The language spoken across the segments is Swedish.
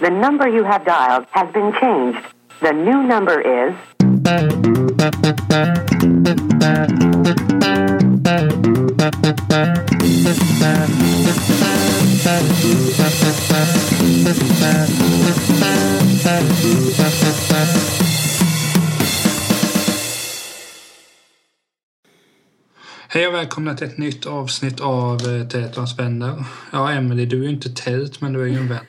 The number you have dialed has been changed. The new number is Hej och välkomna till ett nytt avsnitt av eh, Tält och hans vänner. Ja, Emelie, du är ju inte tält, men du är ju en vän.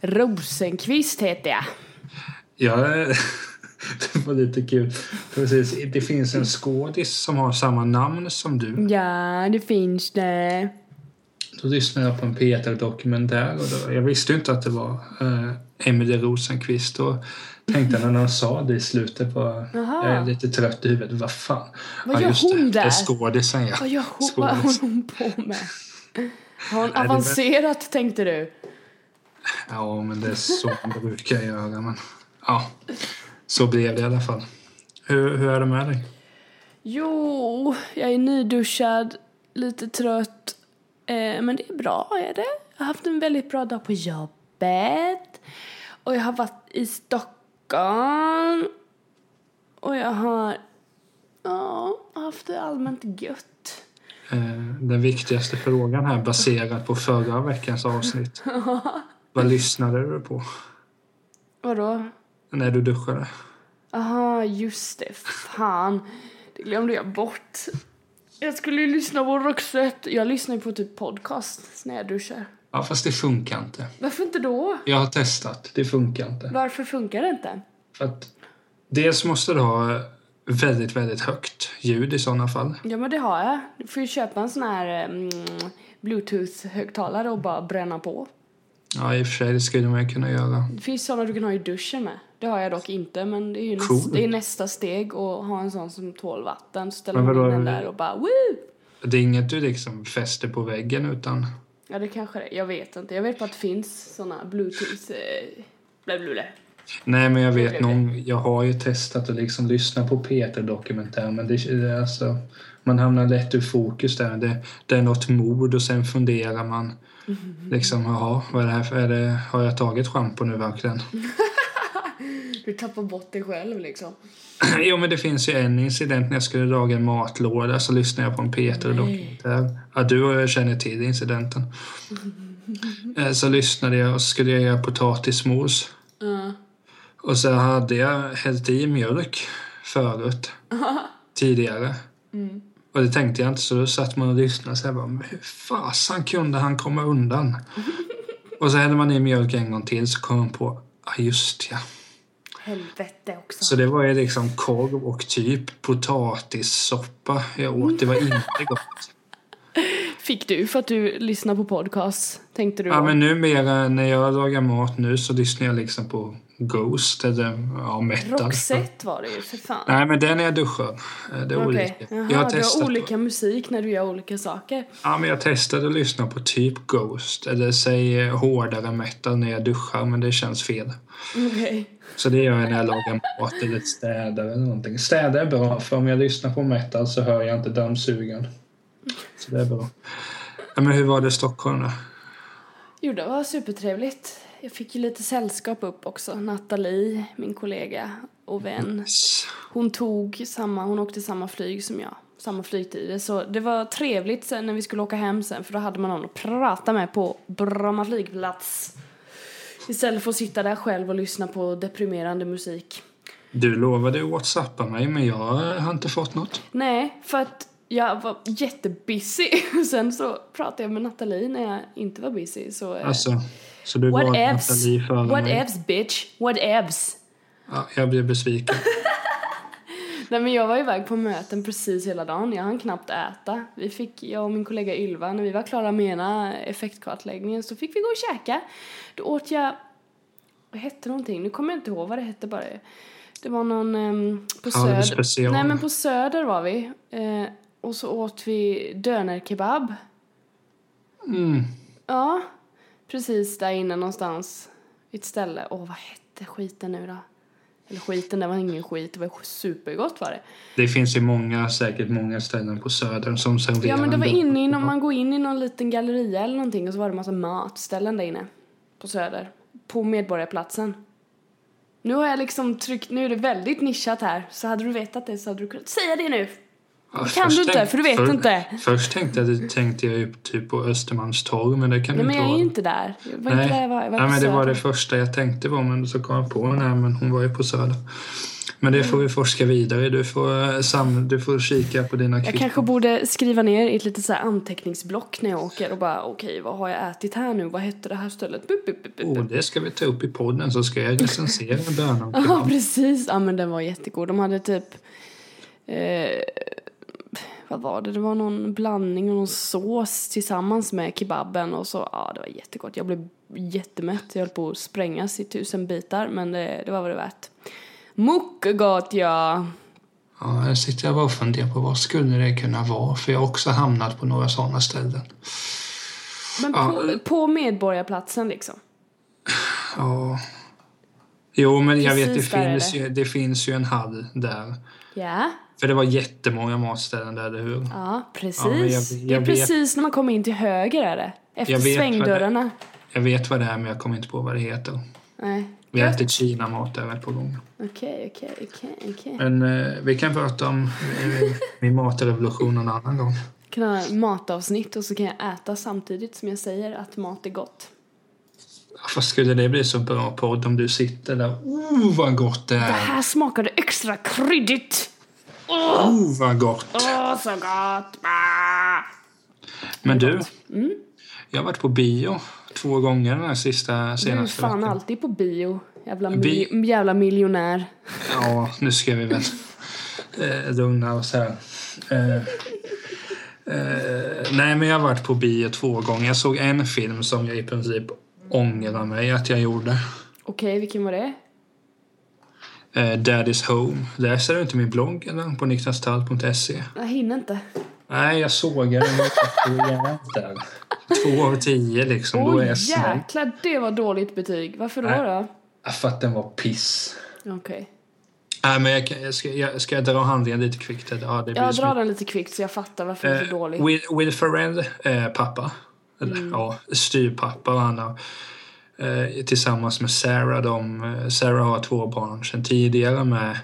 Rosenqvist heter jag. Ja, det var lite kul. Precis, det finns en skådis som har samma namn som du. Ja, det finns det. Då lyssnade jag på en P3-dokumentär och då, jag visste ju inte att det var eh, Emelie Rosenqvist. Och tänkte när han sa det i slutet på... Jag är lite trött i huvudet. Vad fan? Vad gör just det. hon Det är där? skådisen, ja. Vad, gör hon, vad håller hon på med? Har hon avancerat tänkte du? Ja, men det är så man brukar göra. Men, ja, så blev det i alla fall. Hur, hur är det med dig? Jo, jag är nyduschad, lite trött. Eh, men det är bra, är det? Jag har haft en väldigt bra dag på jobbet. Och jag har varit i Stockholm. Och jag har ja, haft det allmänt gött. Eh, Den viktigaste frågan här baserat på förra veckans avsnitt. Vad lyssnade du på Vadå? när du duschade? Aha, just det. Fan. Det glömde jag bort. Jag skulle ju lyssna på Roxette. Jag lyssnar ju på typ podcast när jag duschar. Ja, fast det funkar inte. Varför inte då? Jag har testat. Det funkar inte. Varför funkar det inte? För att dels måste du ha väldigt, väldigt högt ljud i sådana fall. Ja, men det har jag. Du får ju köpa en sån här mm, bluetooth-högtalare och bara bränna på. Ja, i och för sig, det skulle man ju kunna göra. Det finns såna du kan ha i duschen med. Det har jag dock inte, men det är ju Cool. nästa, det är nästa steg att ha en sån som tål vatten. Så ställer man in den där och bara woo! Det är inget du liksom fäster på väggen utan... Ja, det kanske det. Jag vet inte. Jag vet bara att det finns såna bluetooth... Eh, blä, blä, blä. Nej, men jag vet någon, jag har ju testat att liksom lyssna på Peter-dokumentär men det, det alltså, man hamnar lätt ur fokus där. Det, det är något mord och sen funderar man liksom, jaha, vad är det här för, är det, har jag tagit schampo nu verkligen? Du tappar bort dig själv liksom. jo, men det finns ju en incident när jag skulle laga en matlåda så lyssnade jag på en Peter-dokumentär. Ja, du känner till incidenten. Eh, Så lyssnade jag och så skulle jag göra potatismos. Ja. Och så hade jag hällt i mjölk förut. tidigare. Och det tänkte jag inte så då satt man och lyssnade så jag bara, men hur fasen kunde han komma undan? och så hällde man i mjölk en gång till så kom man på, ja just ja. Helvete också. Så det var ju liksom korv och typ potatissoppa jag åt. Det var inte gott. Fick du för att du lyssnar på podcast? Tänkte du Ja då? men numera när jag lagar mat nu så lyssnar jag liksom på Ghost eller ja, metal. Roxette var det ju, för fan. Nej men det är jag duschar. Det är Okej. olika. Jaha, Jag har du har olika musik när du gör olika saker. Ja, men jag testade att lyssna på typ Ghost eller säg eh, hårdare metal när jag duschar men det känns fel. Okej. Så det gör jag när jag lagar mat eller städar eller någonting. Städa är bra för om jag lyssnar på metal så hör jag inte dammsugaren. Så det är bra. Ja, men hur var det i Stockholm då? Jo, det var supertrevligt. Jag fick ju lite sällskap upp också. Nathalie, min kollega och vän. Hon tog samma, hon åkte samma flyg som jag. Samma flygtider. Så det var trevligt sen när vi skulle åka hem sen för då hade man någon att prata med på Bromma flygplats. Istället för att sitta där själv och lyssna på deprimerande musik. Du lovade ju whatsappa mig men jag har inte fått något. Nej, för att jag var jättebusy. Sen så pratade jag med Nathalie när jag inte var busy. Så, eh, Alltså, så du what var evs? Nathalie före What mig. evs bitch? What evs? Ja, jag blev besviken. Nej men jag var iväg på möten precis hela dagen. Jag hann knappt äta. Vi fick, jag och min kollega Ylva, när vi var klara med ena effektkartläggningen så fick vi gå och käka. Då åt jag, vad hette någonting? Nu kommer jag inte ihåg vad det hette bara. Det var någon ehm, på Ja, Söder. Nej men på Söder var vi. Eh, och så åt vi dönerkebab. Mm. Ja, precis där inne någonstans. Ett ställe. Åh, vad hette skiten nu då? Eller skiten, det var ingen skit. Det var supergott var det. Det finns ju många, säkert många ställen på Södern som serverar Ja men det var inne i någon, man går in i någon liten galleria eller någonting och så var det massa matställen där inne. På Söder. På Medborgarplatsen. Nu har jag liksom tryckt, nu är det väldigt nischat här. Så hade du vetat det så hade du kunnat säga det nu. Ja, kan du inte, för du vet för- inte. Först tänkte jag, tänkte jag ju typ på Östermalmstorg, men det kan det men inte jag är vara. ju inte där. Jag var Nej, inte där, jag var, jag var på men det var det första jag tänkte på, men så kom jag på nej, men hon var ju på Söder. Men det får vi forska vidare. Du får, eh, sam, du får kika på dina Jag kvitton. kanske borde skriva ner i ett litet så anteckningsblock när jag åker och bara okej vad har jag ätit här nu? Vad hette det här stället? Bup, bup, bup, bup. Oh, det ska vi ta upp i podden så ska jag recensera bönan. Ja, precis. Ja, men den var jättegod. De hade typ... Eh, vad var det? Det var någon blandning och någon sås tillsammans med kebaben och så. Ja, det var jättegott. Jag blev jättemätt. Jag höll på att sprängas i tusen bitar, men det, det var vad det värt. Mycket gott, ja. Ja, jag sitter jag bara och funderar på vad skulle det kunna vara? För jag har också hamnat på några sådana ställen. Men Ja. på, på Medborgarplatsen liksom. Ja. Jo, men jag vet det Precis finns, det. ju, det finns ju en hall där. Ja, För det var jättemånga matställen där, eller hur? ja precis. Ja, men jag- det är jag vet- precis när man kommer in till höger är det. Efter Jag vad det- svängdörrarna. Jag vet vad det är, men jag kommer inte på vad det heter. Nej. Vi har ätit Kina-mat där ett par gånger. Okej, okej, okej, okej. Men eh, vi kan prata om eh, min matrevolution en annan gång. kan ha matavsnitt och så kan jag äta samtidigt som jag säger att mat är gott. Vad skulle det bli så bra podd om du sitter där? Oh, vad gott det Det är! här smakade extra kryddigt! Oh, vad gott! Åh, så gott! Ah. Men du, Mm. jag har varit på bio två gånger den här sista Du är senaste fan veckan. alltid på bio. Jävla, Bi- mil- jävla miljonär. Ja, nu ska vi väl eh, lugna oss här. Eh, eh, nej, men jag har varit på bio två gånger. Jag såg en film som jag i princip ångrar mig att jag gjorde. Okej, vilken var det? Eh, Daddy's Home. Läser du inte min blogg eller? På niklastall.se? Jag hinner inte. Nej, jag såg den. Den. Två av tio liksom. Åh snäll. jäklar, det var dåligt betyg. Varför då Nej. då? För att den var piss. Okej. Nej, men jag, jag, ska, jag ska jag dra handlingen lite kvickt? Ja, det Jag drar den lite kvickt så jag fattar varför det är så Eh, dåligt. Will, Will Ferrell, eh, pappa, eller Mm. ja, styrpappa och han har eh, tillsammans med Sarah, de, eh, Sarah har två barn sedan tidigare med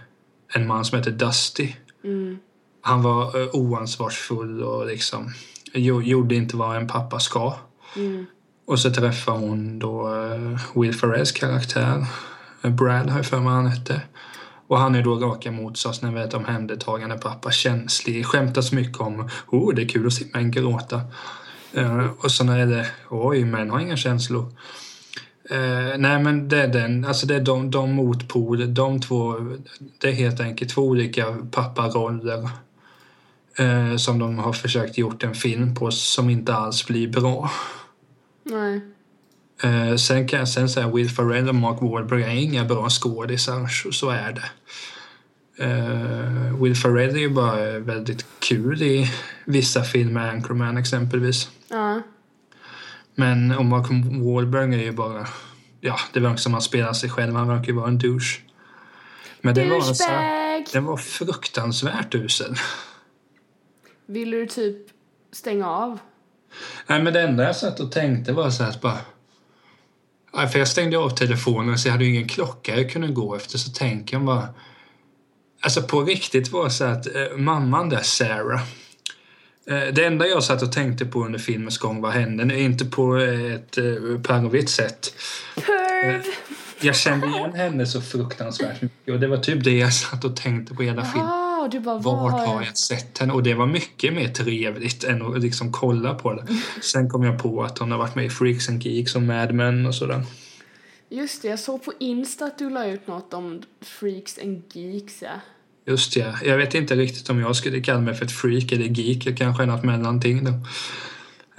en man som heter Dusty. Mm. Han var eh, oansvarsfull och liksom jo, gjorde inte vad en pappa ska. Mm. Och så träffar hon då eh, Will Ferrells karaktär, eh, Brad har jag för mig han hette. Och han är då raka motsatsen, en väldigt omhändertagande pappa, känslig, skämtas mycket om oh, det är kul att se män gråta. Eh, och så är det oj, män har inga känslor. Eh, nej men det är den, alltså det är de, de motpoler, de två, det är helt enkelt två olika papparoller. Eh, som de har försökt gjort en film på som inte alls blir bra. Nej. Eh, sen kan jag sen säga Will Ferrell och Mark Wahlberg är inga bra skådisar, så, så är det. Eh, Will Ferrell är ju bara väldigt kul i vissa filmer, Anchorman exempelvis. Ja. Men och Mark Wahlberg är ju bara, ja, det verkar som han spelar sig själv, han verkar ju vara en douche. Men det var, Douchebag! den var fruktansvärt usel. Vill du typ stänga av? Nej, men det enda jag satt och tänkte var så här att bara... För jag stängde av telefonen så jag hade ju ingen klocka jag kunde gå efter så tänker jag bara... Alltså på riktigt var det så att eh, mamman där, Sarah. Eh, det enda jag satt och tänkte på under filmens gång var henne, inte på ett eh, pervigt sätt. Perv! Jag kände igen henne så fruktansvärt mycket och det var typ det jag satt och tänkte på hela filmen. Ja, du bara Vart var har jag sett henne? Och det var mycket mer trevligt än att liksom kolla på det. Sen kom jag på att hon har varit med i Freaks and Geeks och Mad Men och sådär. Just det, jag såg på Insta att du la ut något om Freaks and Geeks, ja. Just ja. Jag vet inte riktigt om jag skulle kalla mig för ett freak eller geek. Jag kanske är något mellanting då.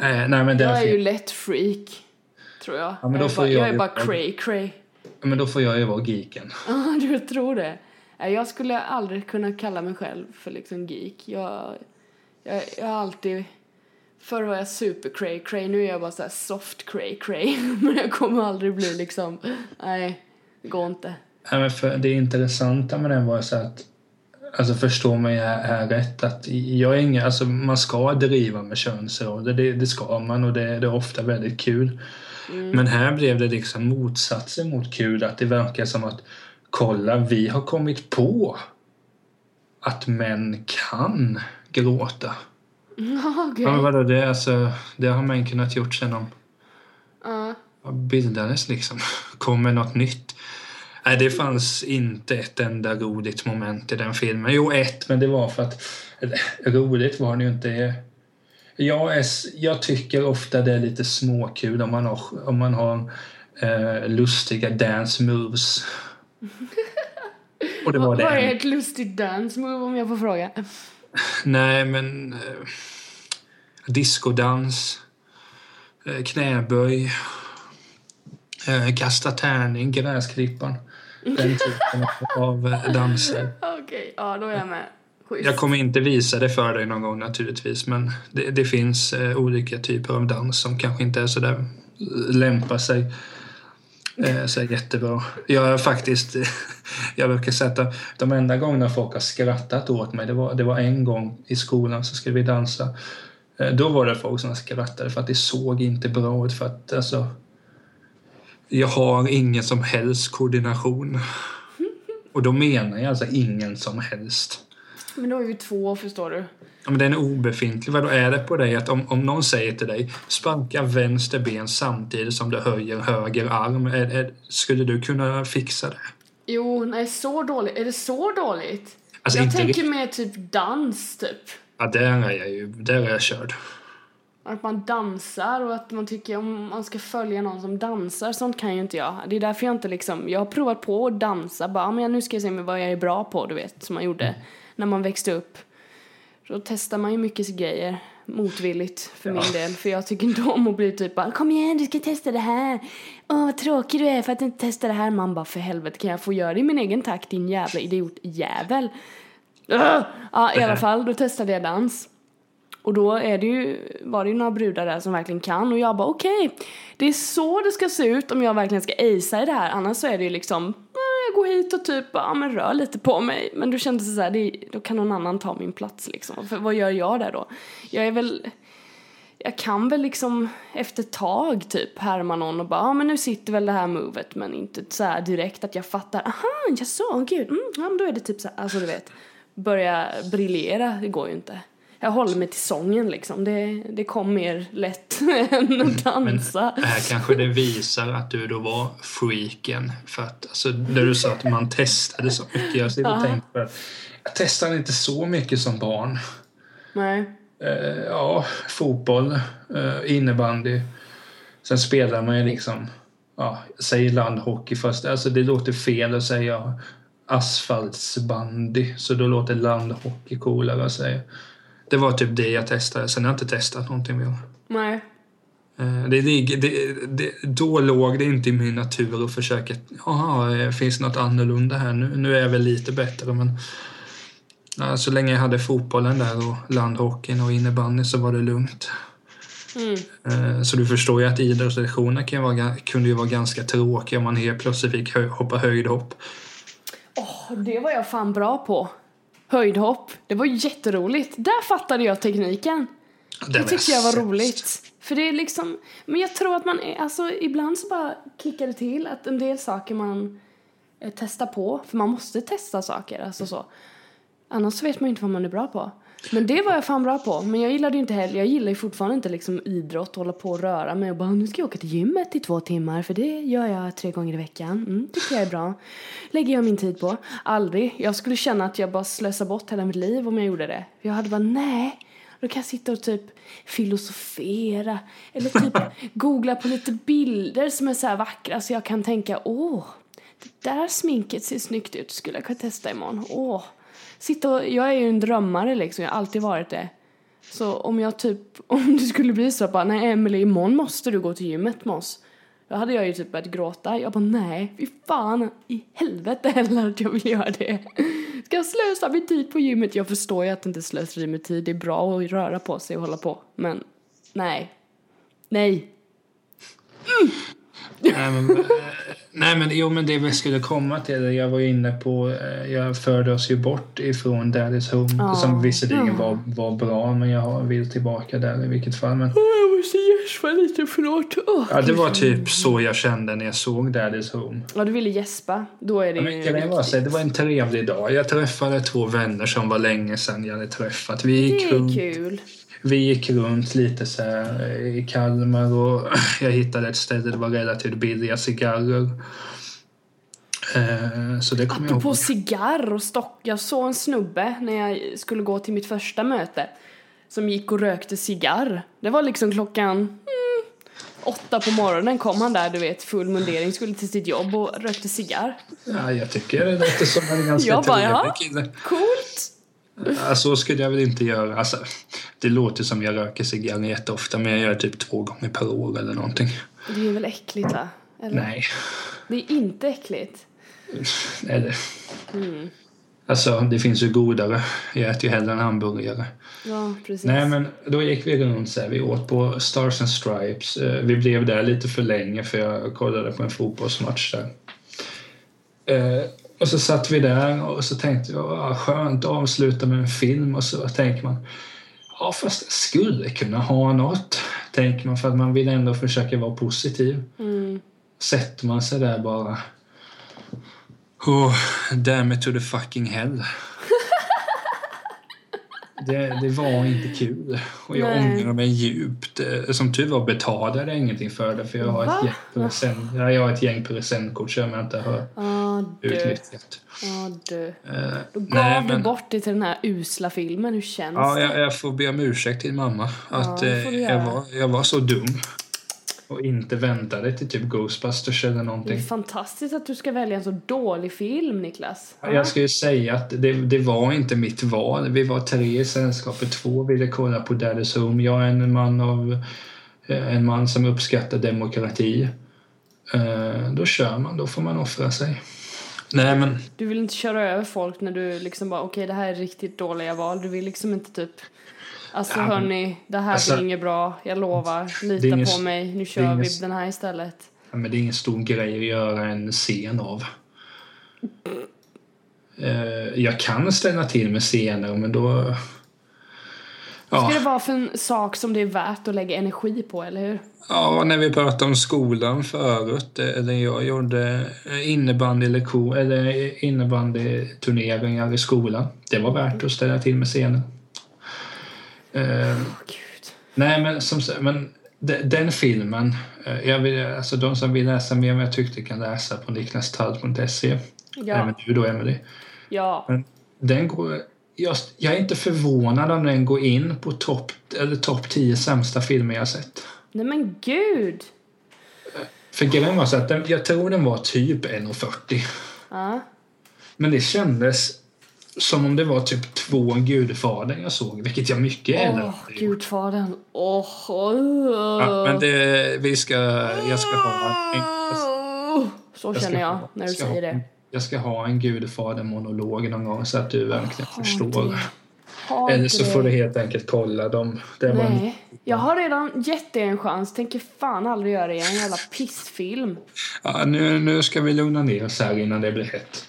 Eh, nej men Jag är ju lätt freak, tror jag. Ja, men då jag, är får bara, jag jag är bara cray cray. men då får jag ju vara geeken. Ja, du tror det? Jag skulle aldrig kunna kalla mig själv för liksom geek. Jag, jag, jag har alltid... Förr var jag super cray cray, nu är jag bara så här soft cray cray. Men jag kommer aldrig bli liksom... Nej, det går inte. Ja, men för det intressanta med den var så att Alltså förstå mig här, här rätt att jag är ingen, alltså man ska driva med könsroller, det, det ska man och det, det är ofta väldigt kul. Mm. Men här blev det liksom motsatsen mot kul, att det verkar som att kolla, vi har kommit på att män kan gråta. Okay. Ja, vadå, det, alltså, det har män kunnat gjort sen de uh. bildades liksom. Kommer något nytt. Nej, det fanns inte ett enda roligt moment i den filmen. Jo, ett, men det var för att... Roligt var det ju inte. Jag, är, jag tycker ofta det är lite småkul om man har, om man har eh, lustiga dance moves. Och det var det. Vad är ett lustigt dance move om jag får fråga? Nej, men... Eh, diskodans, eh, knäböj, eh, kasta tärning, gräsklippan. Den typen av eh, danser. Okej, okay, ja då är jag med. Schysst. Jag kommer inte visa det för dig någon gång naturligtvis men det, det finns eh, olika typer av dans som kanske inte är så där lämpar sig eh, så jättebra. Jag har faktiskt, jag brukar säga att de enda gångerna folk har skrattat åt mig, det var, det var en gång i skolan så skulle vi dansa. Eh, då var det folk som skrattade för att det såg inte bra ut för att alltså jag har ingen som helst koordination. Och då menar jag alltså ingen som helst. Men då är vi två, förstår du. Ja, men den är obefintlig. Vad är det på dig att om, om någon säger till dig sparka vänster ben samtidigt som du höjer höger arm, är, är, skulle du kunna fixa det? Jo, nej, så dåligt. Är det så dåligt? Alltså, jag tänker mer typ dans, typ. Ja, där är jag ju. Där är jag körd. Att man dansar och att man tycker om man ska följa någon som dansar, sånt kan ju inte jag. Det är därför jag inte liksom, jag har provat på att dansa, bara men nu ska jag se vad jag är bra på, du vet, som man gjorde mm. när man växte upp. Då testar man ju mycket grejer motvilligt för ja. min del, för jag tycker inte om att bli typ bara kom igen du ska testa det här. Åh vad tråkig du är för att inte testa det här. Man bara för helvete kan jag få göra det i min egen takt din jävla idiotjävel. Uh! Ja i alla fall, då testade jag dans. Och då är det ju, var det ju några brudar där som verkligen kan och jag bara okej, okay, det är så det ska se ut om jag verkligen ska acea i det här. Annars så är det ju liksom, ah, jag går hit och typ, ja men rör lite på mig. Men då kändes det så här, det, då kan någon annan ta min plats liksom. För vad gör jag där då? Jag är väl, jag kan väl liksom efter ett tag typ härma någon och bara, ja men nu sitter väl det här movet men inte så här direkt att jag fattar, aha, jag så, gud, mm, ja men då är det typ så här, alltså du vet, börja briljera, det går ju inte jag håller mig till sången liksom. Det, det kom mer lätt än att dansa. Men här kanske det visar att du då var freaken. För att alltså, när du sa att man testade så mycket. Jag sitter och tänker på att jag testade inte så mycket som barn. Nej. Uh, ja, fotboll, uh, innebandy. Sen spelar man ju liksom, ja, säg landhockey först. Alltså det låter fel att säga asfaltsbandy. Så då låter landhockey coolare att säga. Det var typ det jag testade. Sen har jag inte testat någonting mer. Nej. Eh, det, det, det, då låg det inte i min natur att försöka, jaha, eh, finns något annorlunda här? Nu, nu är jag väl lite bättre men ja, så länge jag hade fotbollen där och landhockeyn och innebandy så var det lugnt. Mm. Eh, så du förstår ju att idrottslektioner kan vara, kunde ju vara ganska tråkiga om man helt plötsligt fick hoppa höjdhopp. Oh, det var jag fan bra på höjdhopp. Det var jätteroligt. Där fattade jag tekniken. Det, det tyckte jag var roligt. För det är liksom, men jag tror att man, är, alltså ibland så bara klickar det till att en del saker man eh, testar på, för man måste testa saker, alltså så. Annars vet man inte vad man är bra på. Men det var jag fan bra på. Men jag gillade inte heller, jag gillar ju fortfarande inte liksom idrott, hålla på och röra mig och bara nu ska jag åka till gymmet i två timmar för det gör jag tre gånger i veckan. Mm, tycker jag är bra. Lägger jag min tid på. Aldrig. Jag skulle känna att jag bara slösar bort hela mitt liv om jag gjorde det. Jag hade bara nej. Då kan jag sitta och typ filosofera eller typ googla på lite bilder som är så vackra så jag kan tänka åh, det där sminket ser snyggt ut, skulle jag kunna testa imorgon. Åh, sitta och, jag är ju en drömmare liksom, jag har alltid varit det. Så om jag typ, om det skulle bli så att bara, nej Emily imorgon måste du gå till gymmet med oss. Då hade jag ju typ börjat gråta. Jag bara nej, fy fan i helvete heller att jag vill göra det. Ska jag slösa min tid på gymmet? Jag förstår ju att det inte slösar med tid. Det är bra att röra på sig och hålla på. Men nej. Nej. Mm. Nej men, eh, nej men jo men det vi skulle komma till, jag var ju inne på, eh, jag förde oss ju bort ifrån Daddy's Home Ja. som visserligen Ja. var, var bra men jag vill tillbaka där i vilket fall. Men, Jag måste gäspa lite, förlåt. Åh, ja, det var typ så jag kände när jag såg Daddy's Home. Ja, du ville gäspa. Då är det ju men grejen var så här, det var en trevlig dag. Jag träffade två vänner som var länge sedan jag hade träffat. Vi Det gick, är runt, kul. Vi gick runt lite så eh, i Kalmar och jag hittade ett ställe där det var relativt billiga cigarrer. Eh, Så det kommer jag ihåg. cigarr och stock. Jag såg en snubbe när jag skulle gå till mitt första möte som gick och rökte cigarr. Det var liksom klockan mm, åtta på morgonen kom han där, du vet, full mundering, skulle till sitt jobb och rökte cigarr. Ja, jag tycker det låter som en ganska trevlig kille. Coolt! Så skulle jag väl inte göra. Alltså, det låter som jag röker cigarrer jätteofta men jag gör typ två gånger per år eller någonting. Det är väl äckligt va? Eller? Nej. Det är inte äckligt. Eller, Mm. alltså, det finns ju godare. Jag äter ju hellre en hamburgare. Ja, precis. Nej, men då gick vi runt så här. Vi åt på Stars and Stripes. Eh, Vi blev där lite för länge för jag kollade på en fotbollsmatch där. Och så satt vi där och så tänkte jag, ah, skönt att avsluta med en film och så tänker man, ja fast jag skulle kunna ha något, tänker man för att man vill ändå försöka vara positiv. Mm. Sätter man sig där bara, oh, damn it to the fucking hell. Det, det var inte kul och jag Nej. ångrar mig djupt. Eh, Som tur var betalade jag ingenting för det för jag har Va? ett gäng ja, jag har ett gäng presentkort som jag inte har Du. utnyttjat. Ja, du. Eh, Då gav nej, du men- bort det till den här usla filmen. Hur känns Ja, det? jag, jag får be om ursäkt till mamma. Att du eh, jag, var, jag var så dum. Och inte väntade till typ Ghostbusters eller Det är någonting. fantastiskt att du ska välja en så dålig film, Niklas. Ja. Jag ska ju säga att det, det var inte mitt val. Vi var tre i sällskapet. Två ville kolla på Daddy's Home. Jag är en man av eh, en man som uppskattar demokrati. Eh, Då kör man, då får man offra sig. Nej men Du vill inte köra över folk när du liksom bara okej det här är riktigt dåliga val. Du vill liksom inte typ Alltså Ja, men- hörni, det här alltså, blir inget bra. Jag lovar. Lita ingen- på mig. Nu kör ingen- vi den här istället. Ja, men det är ingen stor grej att göra en scen av. Eh, Jag kan ställa till med scener, men då... Vad Ja, ska det vara för en sak som det är värt att lägga energi på, eller hur? ja, när vi pratade om skolan förut, eh, eller jag gjorde eh, innebandylektion, eller innebandyturneringar i skolan. Det var värt att ställa till med scener. Eh, Åh gud. Nej, men som men de- den filmen, eh, jag vill, alltså de som vill läsa mer vad jag tyckte kan läsa på niklastall.se. Ja. Även du då, Emily. Ja. Men den går, jag, jag är inte förvånad om den går in på topp topp 10 sämsta filmer jag har sett. Nej men gud. För grejen var så att den, jag tror den var typ 1,40. Ja. Men det kändes som om det var typ två Gudfadern jag såg, vilket jag mycket hade gjort. gudfadern. Åh. Ja, men det, vi ska, jag ska ha en, Så jag känner jag ha- när du säger ha, det. Jag ska ha en Gudfader-monolog någon gång så att du verkligen Har förstår. Har Eller så får du helt enkelt kolla dem. Det var en, Nej, jag har redan gett det en chans. Tänker fan aldrig göra det igen. En jävla pissfilm. ja, nu, nu ska vi lugna ner oss här innan det blir hett.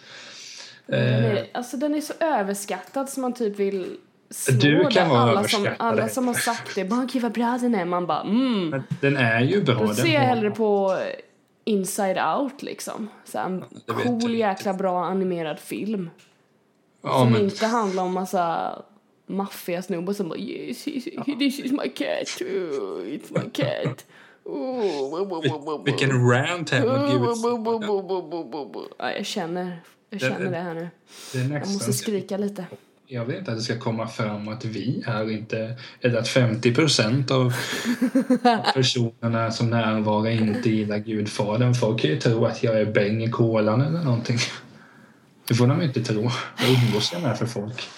Den Eh, alltså den är så överskattad som man typ vill slå Du kan vara alla som, alla som har sagt det. Bara gud vad bra den är. Man bara mm. men den är ju bra. Då ser jag hellre på Inside Out liksom. Så en cool jäkla bra animerad film. Ja, som men, inte handlar om massa maffiga snubbar som bara yes, yes, this is my cat, oh, it's my cat. Oh, vilken rant här mot. Ja, jag känner, jag känner det här nu. Jag måste skrika lite. Jag vill inte att det ska komma fram att vi är inte, eller att 50 procent av personerna som närvarar inte gillar Gudfadern. Folk kan ju tro att jag är bäng i kolan eller någonting. Det får de inte tro. Vad umgås jag med för folk?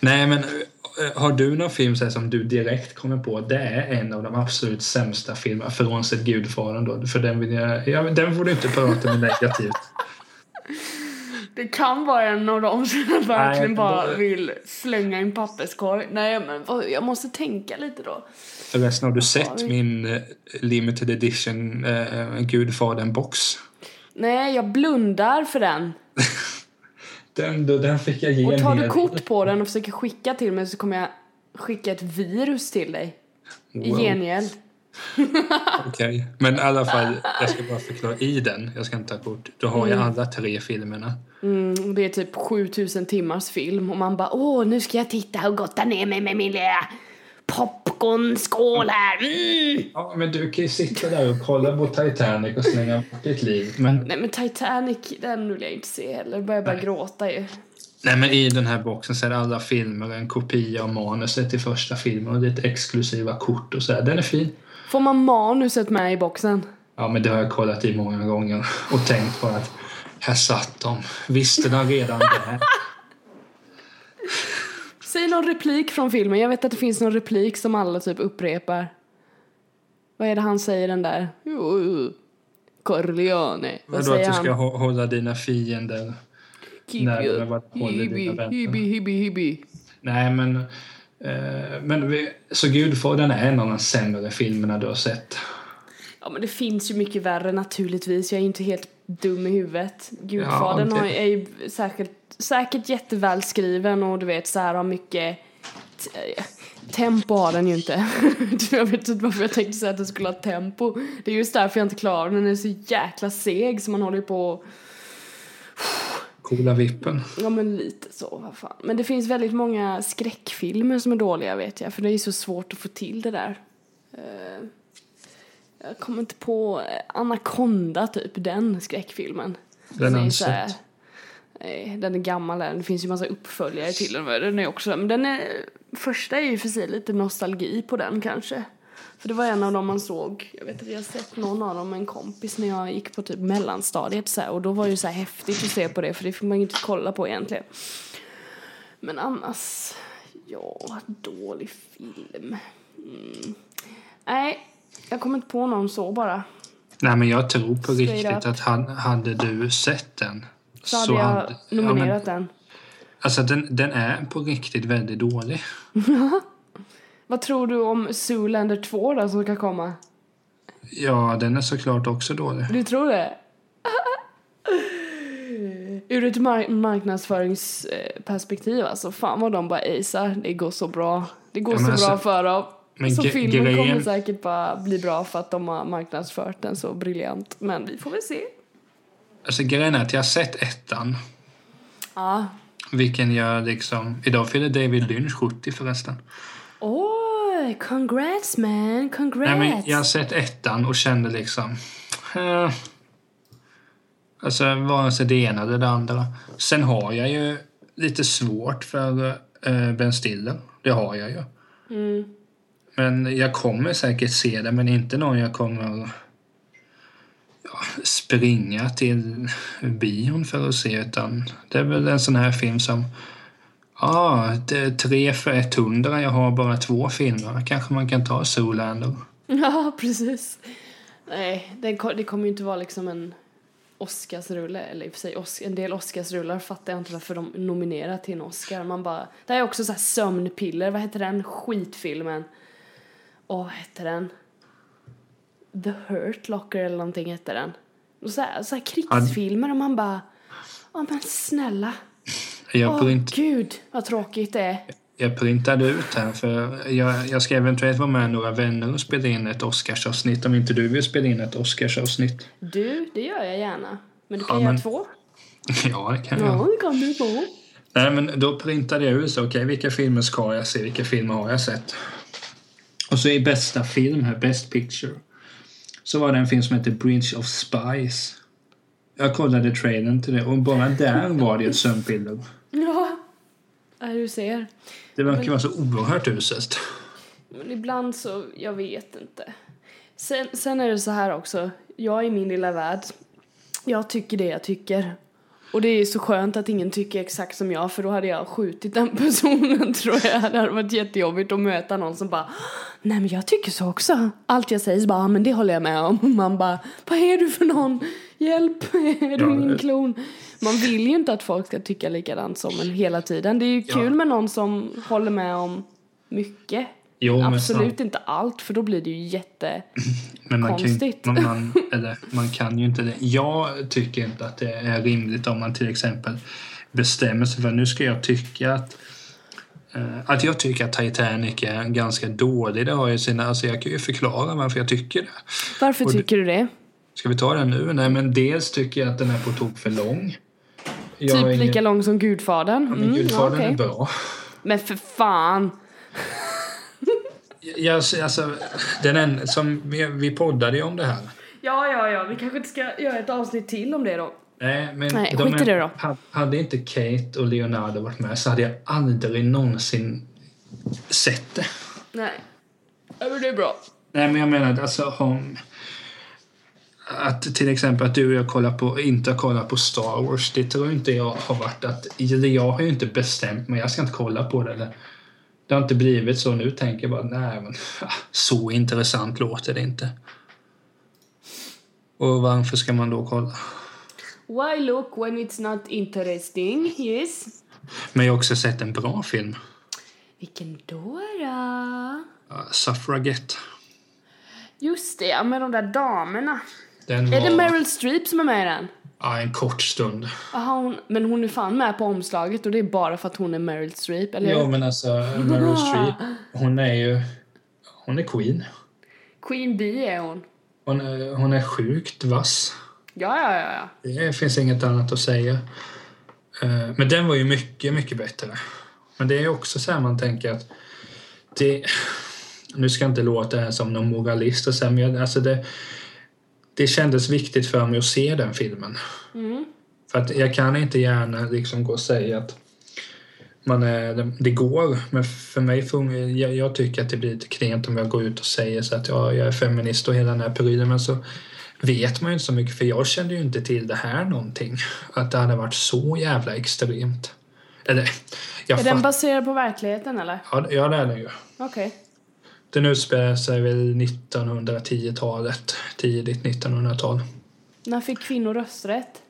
Nej, men eh, har du någon film så som du direkt kommer på? Det är en av de absolut sämsta filmerna, frånsett Gudfadern då. För den vill jag, ja, den får du inte prata med negativt. Det kan vara en av dem som jag verkligen bara då- vill slänga i en papperskorg. Nej, men jag måste tänka lite då. Förresten, har du sett vi? min eh, limited edition eh, Gudfadern-box? Nej, jag blundar för den. Den, då, den fick jag ge Och tar du kort på den och försöker skicka till mig så kommer jag skicka ett virus till dig. I Wow. gengäld. Okej. Men i alla fall, jag ska bara förklara. I den, jag ska inte ta kort, då har Mm. jag alla tre filmerna. Mm, det är typ 7000 timmars film och man bara åh nu ska jag titta och gotta ner mig med min lilla popcornskål här. Mm. Ja, men du kan ju sitta där och kolla på Titanic och slänga bort ditt liv. Men, Nej men Titanic, den vill jag inte se heller. Jag börjar bara Nej. gråta ju. nej, men i den här boxen så är alla filmer en kopia av manuset till första filmen och ett exklusiva kort och så här. Den är fin. Får man manuset med i boxen? Ja, men det har jag kollat i många gånger och tänkt på att här satt de. Visste de redan det? Säg någon replik från filmen. Jag vet att det finns någon replik som alla typ upprepar. Vad är det han säger den där? Corleone. Vad Vadå att du ska hå- hålla dina fiender? Keep hibby, hibby, hibby. Nej, men... Eh, men vi, så Gudfadern är en av de sämre filmerna du har sett. Ja men det finns ju mycket värre naturligtvis. Jag är inte helt dum i huvudet. Gudfadern Ja, det- är ju säkert, säkert jättevälskriven och du vet så här har mycket Tempo har den ju inte. jag vet inte varför jag tänkte säga att den skulle ha tempo. Det är just därför jag inte klarar den. Den är så jäkla seg så man håller på Coola vippen. Ja men lite så, vad fan. Men det finns väldigt många skräckfilmer som är dåliga vet jag, för det är så svårt att få till det där. Jag kommer inte på eh, Anaconda typ, den skräckfilmen. Den har jag här- sett. Nej, den är gammal den. Det finns ju massa uppföljare till den. Den är också, men den är, första är ju för sig lite nostalgi på den kanske. För det var en av dem man såg, jag vet att jag har sett någon av dem med en kompis när jag gick på typ mellanstadiet så här, och då var det ju så här häftigt att se på det för det fick man ju inte kolla på egentligen. Men annars, ja, dålig film. Mm. Nej, jag kommer inte på någon så bara. Nej, men jag tror på Straight riktigt up. att han, hade du sett den Så hade jag ja, men, nominerat den. Alltså den, den är på riktigt väldigt dålig. Vad tror du om Zoolander 2 då som ska komma? Ja, den är såklart också dålig. Du tror det? Ur ett mar- marknadsföringsperspektiv alltså, fan vad de bara acear. Det går så bra. Det går Ja, så men bra alltså- för dem. Men så ge- filmen kommer grejen- säkert bara bli bra för att de har marknadsfört den så briljant. Men vi får väl se. Alltså grejen är att jag har sett ettan. Ja. Vilken jag liksom... Idag fyller David Lynch 70 förresten. Oj, congrats man, congrats. Nej, men jag har sett ettan och kände liksom... Eh, alltså vare sig det ena eller det andra. Sen har jag ju lite svårt för eh, Ben Stiller. Det har jag ju. Mm. Men jag kommer säkert se det, men inte någon jag kommer ja, springa till bion för att se. Utan det är väl en sån här film som Ja, ah, det är tre för 100. Jag har bara två filmer. Kanske man kan ta Zoolander. Ja, precis. Nej, det, det kommer ju inte vara liksom en Oscarsrulle, eller i och för sig en del Oscarsrullar fattar jag inte varför de nominerar till en Oscar. Man bara, det här är också så här sömnpiller, vad heter den skitfilmen? Åh, vad hette den? The Hurt Locker eller någonting hette den. Och så här, så här krigsfilmer och man bara, ja men snälla. Jag, Åh print, gud vad tråkigt det är. jag printade ut här för jag, jag ska eventuellt vara med några vänner och spela in ett Oscarsavsnitt om inte du vill spela in ett Oscarsavsnitt. Du, det gör jag gärna. Men du kan Ja, göra men- två. Ja, det kan jag. Ja, det kan du få. Nej, men då printade jag ut så, okej, vilka filmer ska jag se, vilka filmer har jag sett? Och så i bästa film här, Best Picture, så var det en film som heter Bridge of Spies. Jag kollade trailern till det och bara där var det ett sömnpiller. Ja, ja du ser. Det verkar vara så oerhört uselt. Men ibland så, jag vet inte. Sen, sen är det så här också, jag i min lilla värld, jag tycker det jag tycker. Och det är så skönt att ingen tycker exakt som jag för då hade jag skjutit den personen tror jag. Det hade varit jättejobbigt att möta någon som bara Nej men jag tycker så också. Allt jag säger så bara, "Ja, men det håller jag med om. Man bara, vad är du för någon? Hjälp, är du Ja, min det- klon? Man vill ju inte att folk ska tycka likadant som en hela tiden. Det är ju Ja. kul med någon som håller med om mycket. Jo, Absolut inte allt, för då blir det ju jätte... Men man kan, ju, man, man, eller, man kan ju inte det. Jag tycker inte att det är rimligt om man till exempel bestämmer sig för nu ska jag tycka att eh, att jag tycker att Titanic är ganska dålig. Det har ju sina, alltså jag kan ju förklara varför jag tycker det. Varför Och tycker du det? Ska vi ta den nu? Nej, men dels tycker jag att den är på tok för lång. Jag typ ingen- lika lång som Gudfadern? Ja, men Mm, Gudfadern okej. är bra. Men för fan! Jag, alltså, den en, som vi, vi poddade ju om det här. Ja, ja, ja, vi kanske inte ska göra ett avsnitt till om det då. Nej, men Nej, de skit i det då. ha- Hade inte Kate och Leonardo varit med så hade jag aldrig någonsin sett det. Nej. Ja, men det är bra. Nej, men jag menar alltså om... Att till exempel att du och jag kollar på, inte har kollat på Star Wars, det tror inte jag har varit att... eller Jag har ju inte bestämt mig, jag ska inte kolla på det. Eller, det har inte blivit så. Nu tänker jag bara, nej men så intressant låter det inte. Och varför ska man då kolla? Why look when it's not interesting? Yes. Men jag har också sett en bra film. Vilken då då? Uh, Suffragette. Just det, med de där damerna. Den Är det var Meryl Streep som är med i den? Ja, en kort stund. Aha, hon, men hon är fan med på omslaget och det är bara för att hon är Meryl Streep, eller hur? men alltså Meryl Streep, hon är ju... Hon är queen. Queen Bee är hon. Hon är, hon är sjukt vass. Ja, ja, ja, ja. Det finns inget annat att säga. Eh, Men den var ju mycket, mycket bättre. Men det är också så här man tänker att det... Nu ska jag inte låta här som någon moralist och så här, men alltså det, det kändes viktigt för mig att se den filmen. Mm. För att jag kan inte gärna liksom gå och säga att man är, det går, men för mig fungerar, jag, jag tycker att det blir lite klent om jag går ut och säger så att ja, jag är feminist och hela den här prylen, men så vet man ju inte så mycket, för jag kände ju inte till det här någonting. Att det hade varit så jävla extremt. Eller, jag Är den baserad på verkligheten, eller? ja, ja, det är den ju. Okej. Den utspelar sig väl 1910-talet, tidigt 1900-tal. När fick kvinnor rösträtt?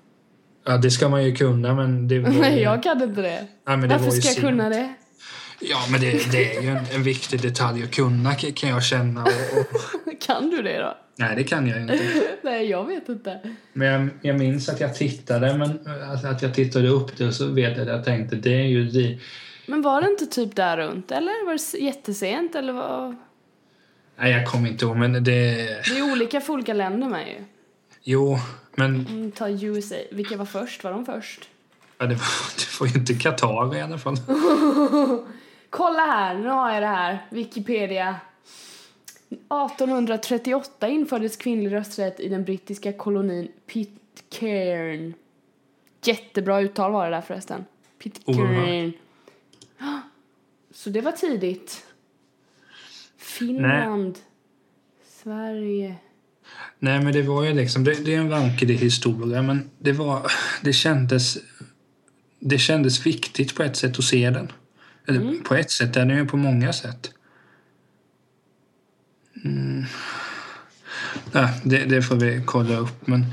Ja, det ska man ju kunna, men det var ju... Nej, jag kan inte det. Ja, men det Varför ska jag sent. kunna det? Ja, men det, det är ju en, en viktig detalj att kunna kan jag känna. Och, och, Kan du det då? nej, det kan jag inte. Nej, jag vet inte. Men jag, jag minns att jag tittade, men att, att jag tittade upp det och så vet jag att jag tänkte det är ju det. Men var det inte typ där runt, eller? Var det jättesent, eller vad? Nej, jag kommer inte ihåg, men det... Det är olika för olika länder med ju. Jo, men Mm, Ta USA. Vilka var först? Var de först? ja, det, var, det var ju inte Qatar i alla fall. Kolla här, nu har jag det här. Wikipedia. 1838 infördes kvinnlig rösträtt i den brittiska kolonin Pitcairn. Jättebra uttal var det där förresten. Pitcairn. Så det var tidigt. Finland. Sverige. Nej, men det var ju liksom, det, det är en vankig historia, men det var, det kändes, det kändes viktigt på ett sätt att se den. Eller på ett sätt, den är ju på många sätt. Mm. Ja, det, det får vi kolla upp, men,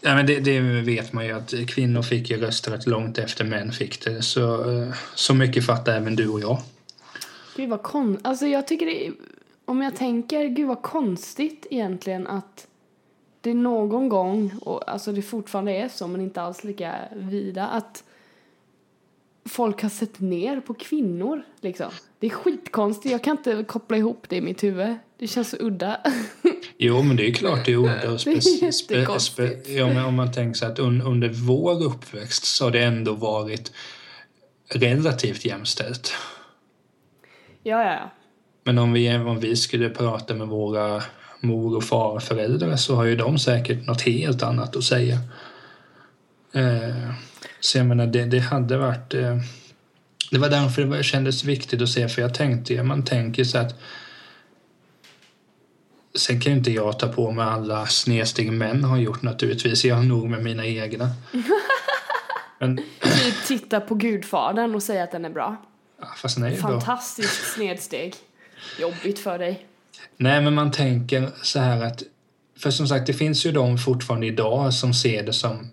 ja, men det, det vet man ju att kvinnor fick ju rösträtt långt efter män fick det, så, eh, så mycket fattar även du och jag. Gud vad kon... Alltså jag tycker det är... Om jag tänker, gud vad konstigt egentligen att det någon gång, och alltså det fortfarande är så men inte alls lika vida, att folk har sett ner på kvinnor liksom. Det är skitkonstigt, jag kan inte koppla ihop det i mitt huvud. Det känns så udda. Jo, men det är klart det är udda. Det är spe- spe- Ja, men om man tänker sig att un, under vår uppväxt så har det ändå varit relativt jämställt. Ja, ja, ja. Men om vi, om vi skulle prata med våra mor och farföräldrar så har ju de säkert något helt annat att säga. Eh, så jag menar, det, det hade varit... Eh, det var därför det kändes viktigt att se, för jag tänkte, man tänker så att Sen kan ju inte jag ta på mig alla snedsteg män har gjort naturligtvis. Jag har nog med mina egna. Men, Typ titta på Gudfadern och säga att den är bra. Ja, fast ju bra. Fantastiskt snedsteg. Jobbigt för dig. Nej, men man tänker så här att för som sagt, det finns ju de fortfarande idag som ser det som,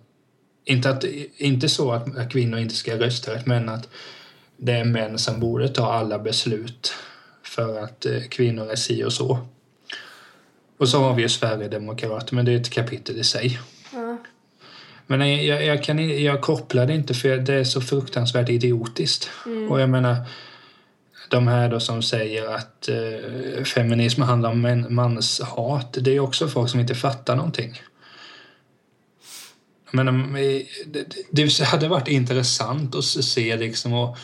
inte, att, inte så att kvinnor inte ska ha rösträtt, men att det är män som borde ta alla beslut för att eh, kvinnor är si och så. Och så har vi ju Sverigedemokrater, men det är ett kapitel i sig. Men jag, jag, kan, jag kopplar det inte för det är så fruktansvärt idiotiskt. Och jag menar, de här då som säger att eh, feminism handlar om manshat, det är också folk som inte fattar någonting. Men det, det hade varit intressant att se liksom och,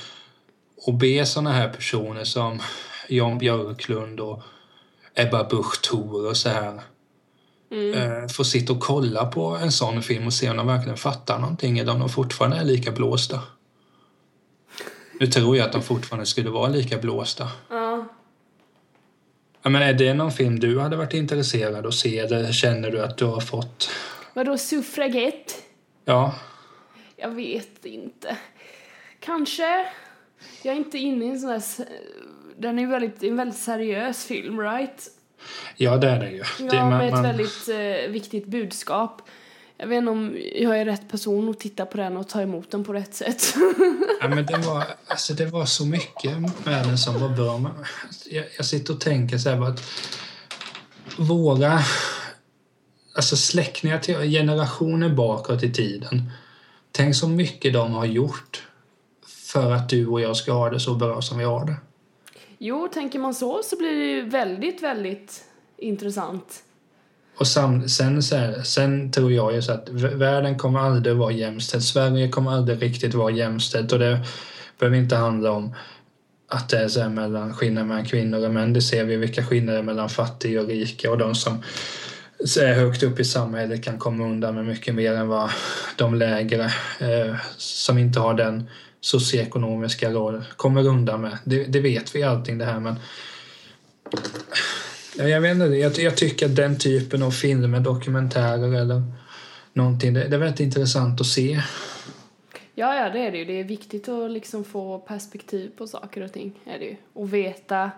och be såna här personer som Jan Björklund och Ebba Busch Thor och så här eh, få sitta och kolla på en sån film och se om de verkligen fattar någonting eller om de fortfarande är lika blåsta. Nu tror jag att de fortfarande skulle vara lika blåsta. Ja. Ja, men är det någon film du hade varit intresserad att se eller känner du att du har fått... Vadå suffragett? Ja, Jag vet inte. Kanske. Jag är inte inne i en sån här... s- Den är väldigt, en väldigt seriös film, right? Ja det är det ju. Ja, det, man- med ett man- väldigt eh, viktigt budskap. Jag vet inte om jag är rätt person att titta på den och ta emot den på rätt sätt. Ja, men det, var, alltså, det var så mycket med den som var bra. Men Jag, jag sitter och tänker så här att våra alltså släktingar till generationer bakåt i tiden. Tänk så mycket de har gjort för att du och jag ska ha det så bra som vi har det jo, tänker man så så blir det ju väldigt, väldigt intressant. Och sam, sen, sen, sen tror jag ju så att världen kommer aldrig vara jämställd. Sverige kommer aldrig riktigt vara jämställt. Och det behöver inte handla om att det är så mellan skillnader mellan kvinnor och män. Det ser vi vilka skillnader mellan fattiga och rika. Och de som så är högt upp i samhället kan komma undan med mycket mer än vad de lägre eh, som inte har den socioekonomiska roll kommer undan med. Det, det vet vi allting det här men Ja, jag vet inte, jag, jag tycker att den typen av filmer, dokumentärer eller någonting, det, det är väldigt intressant att se. Ja, ja, det är det ju. Det är viktigt att liksom få perspektiv på saker och ting, är det ju. Och veta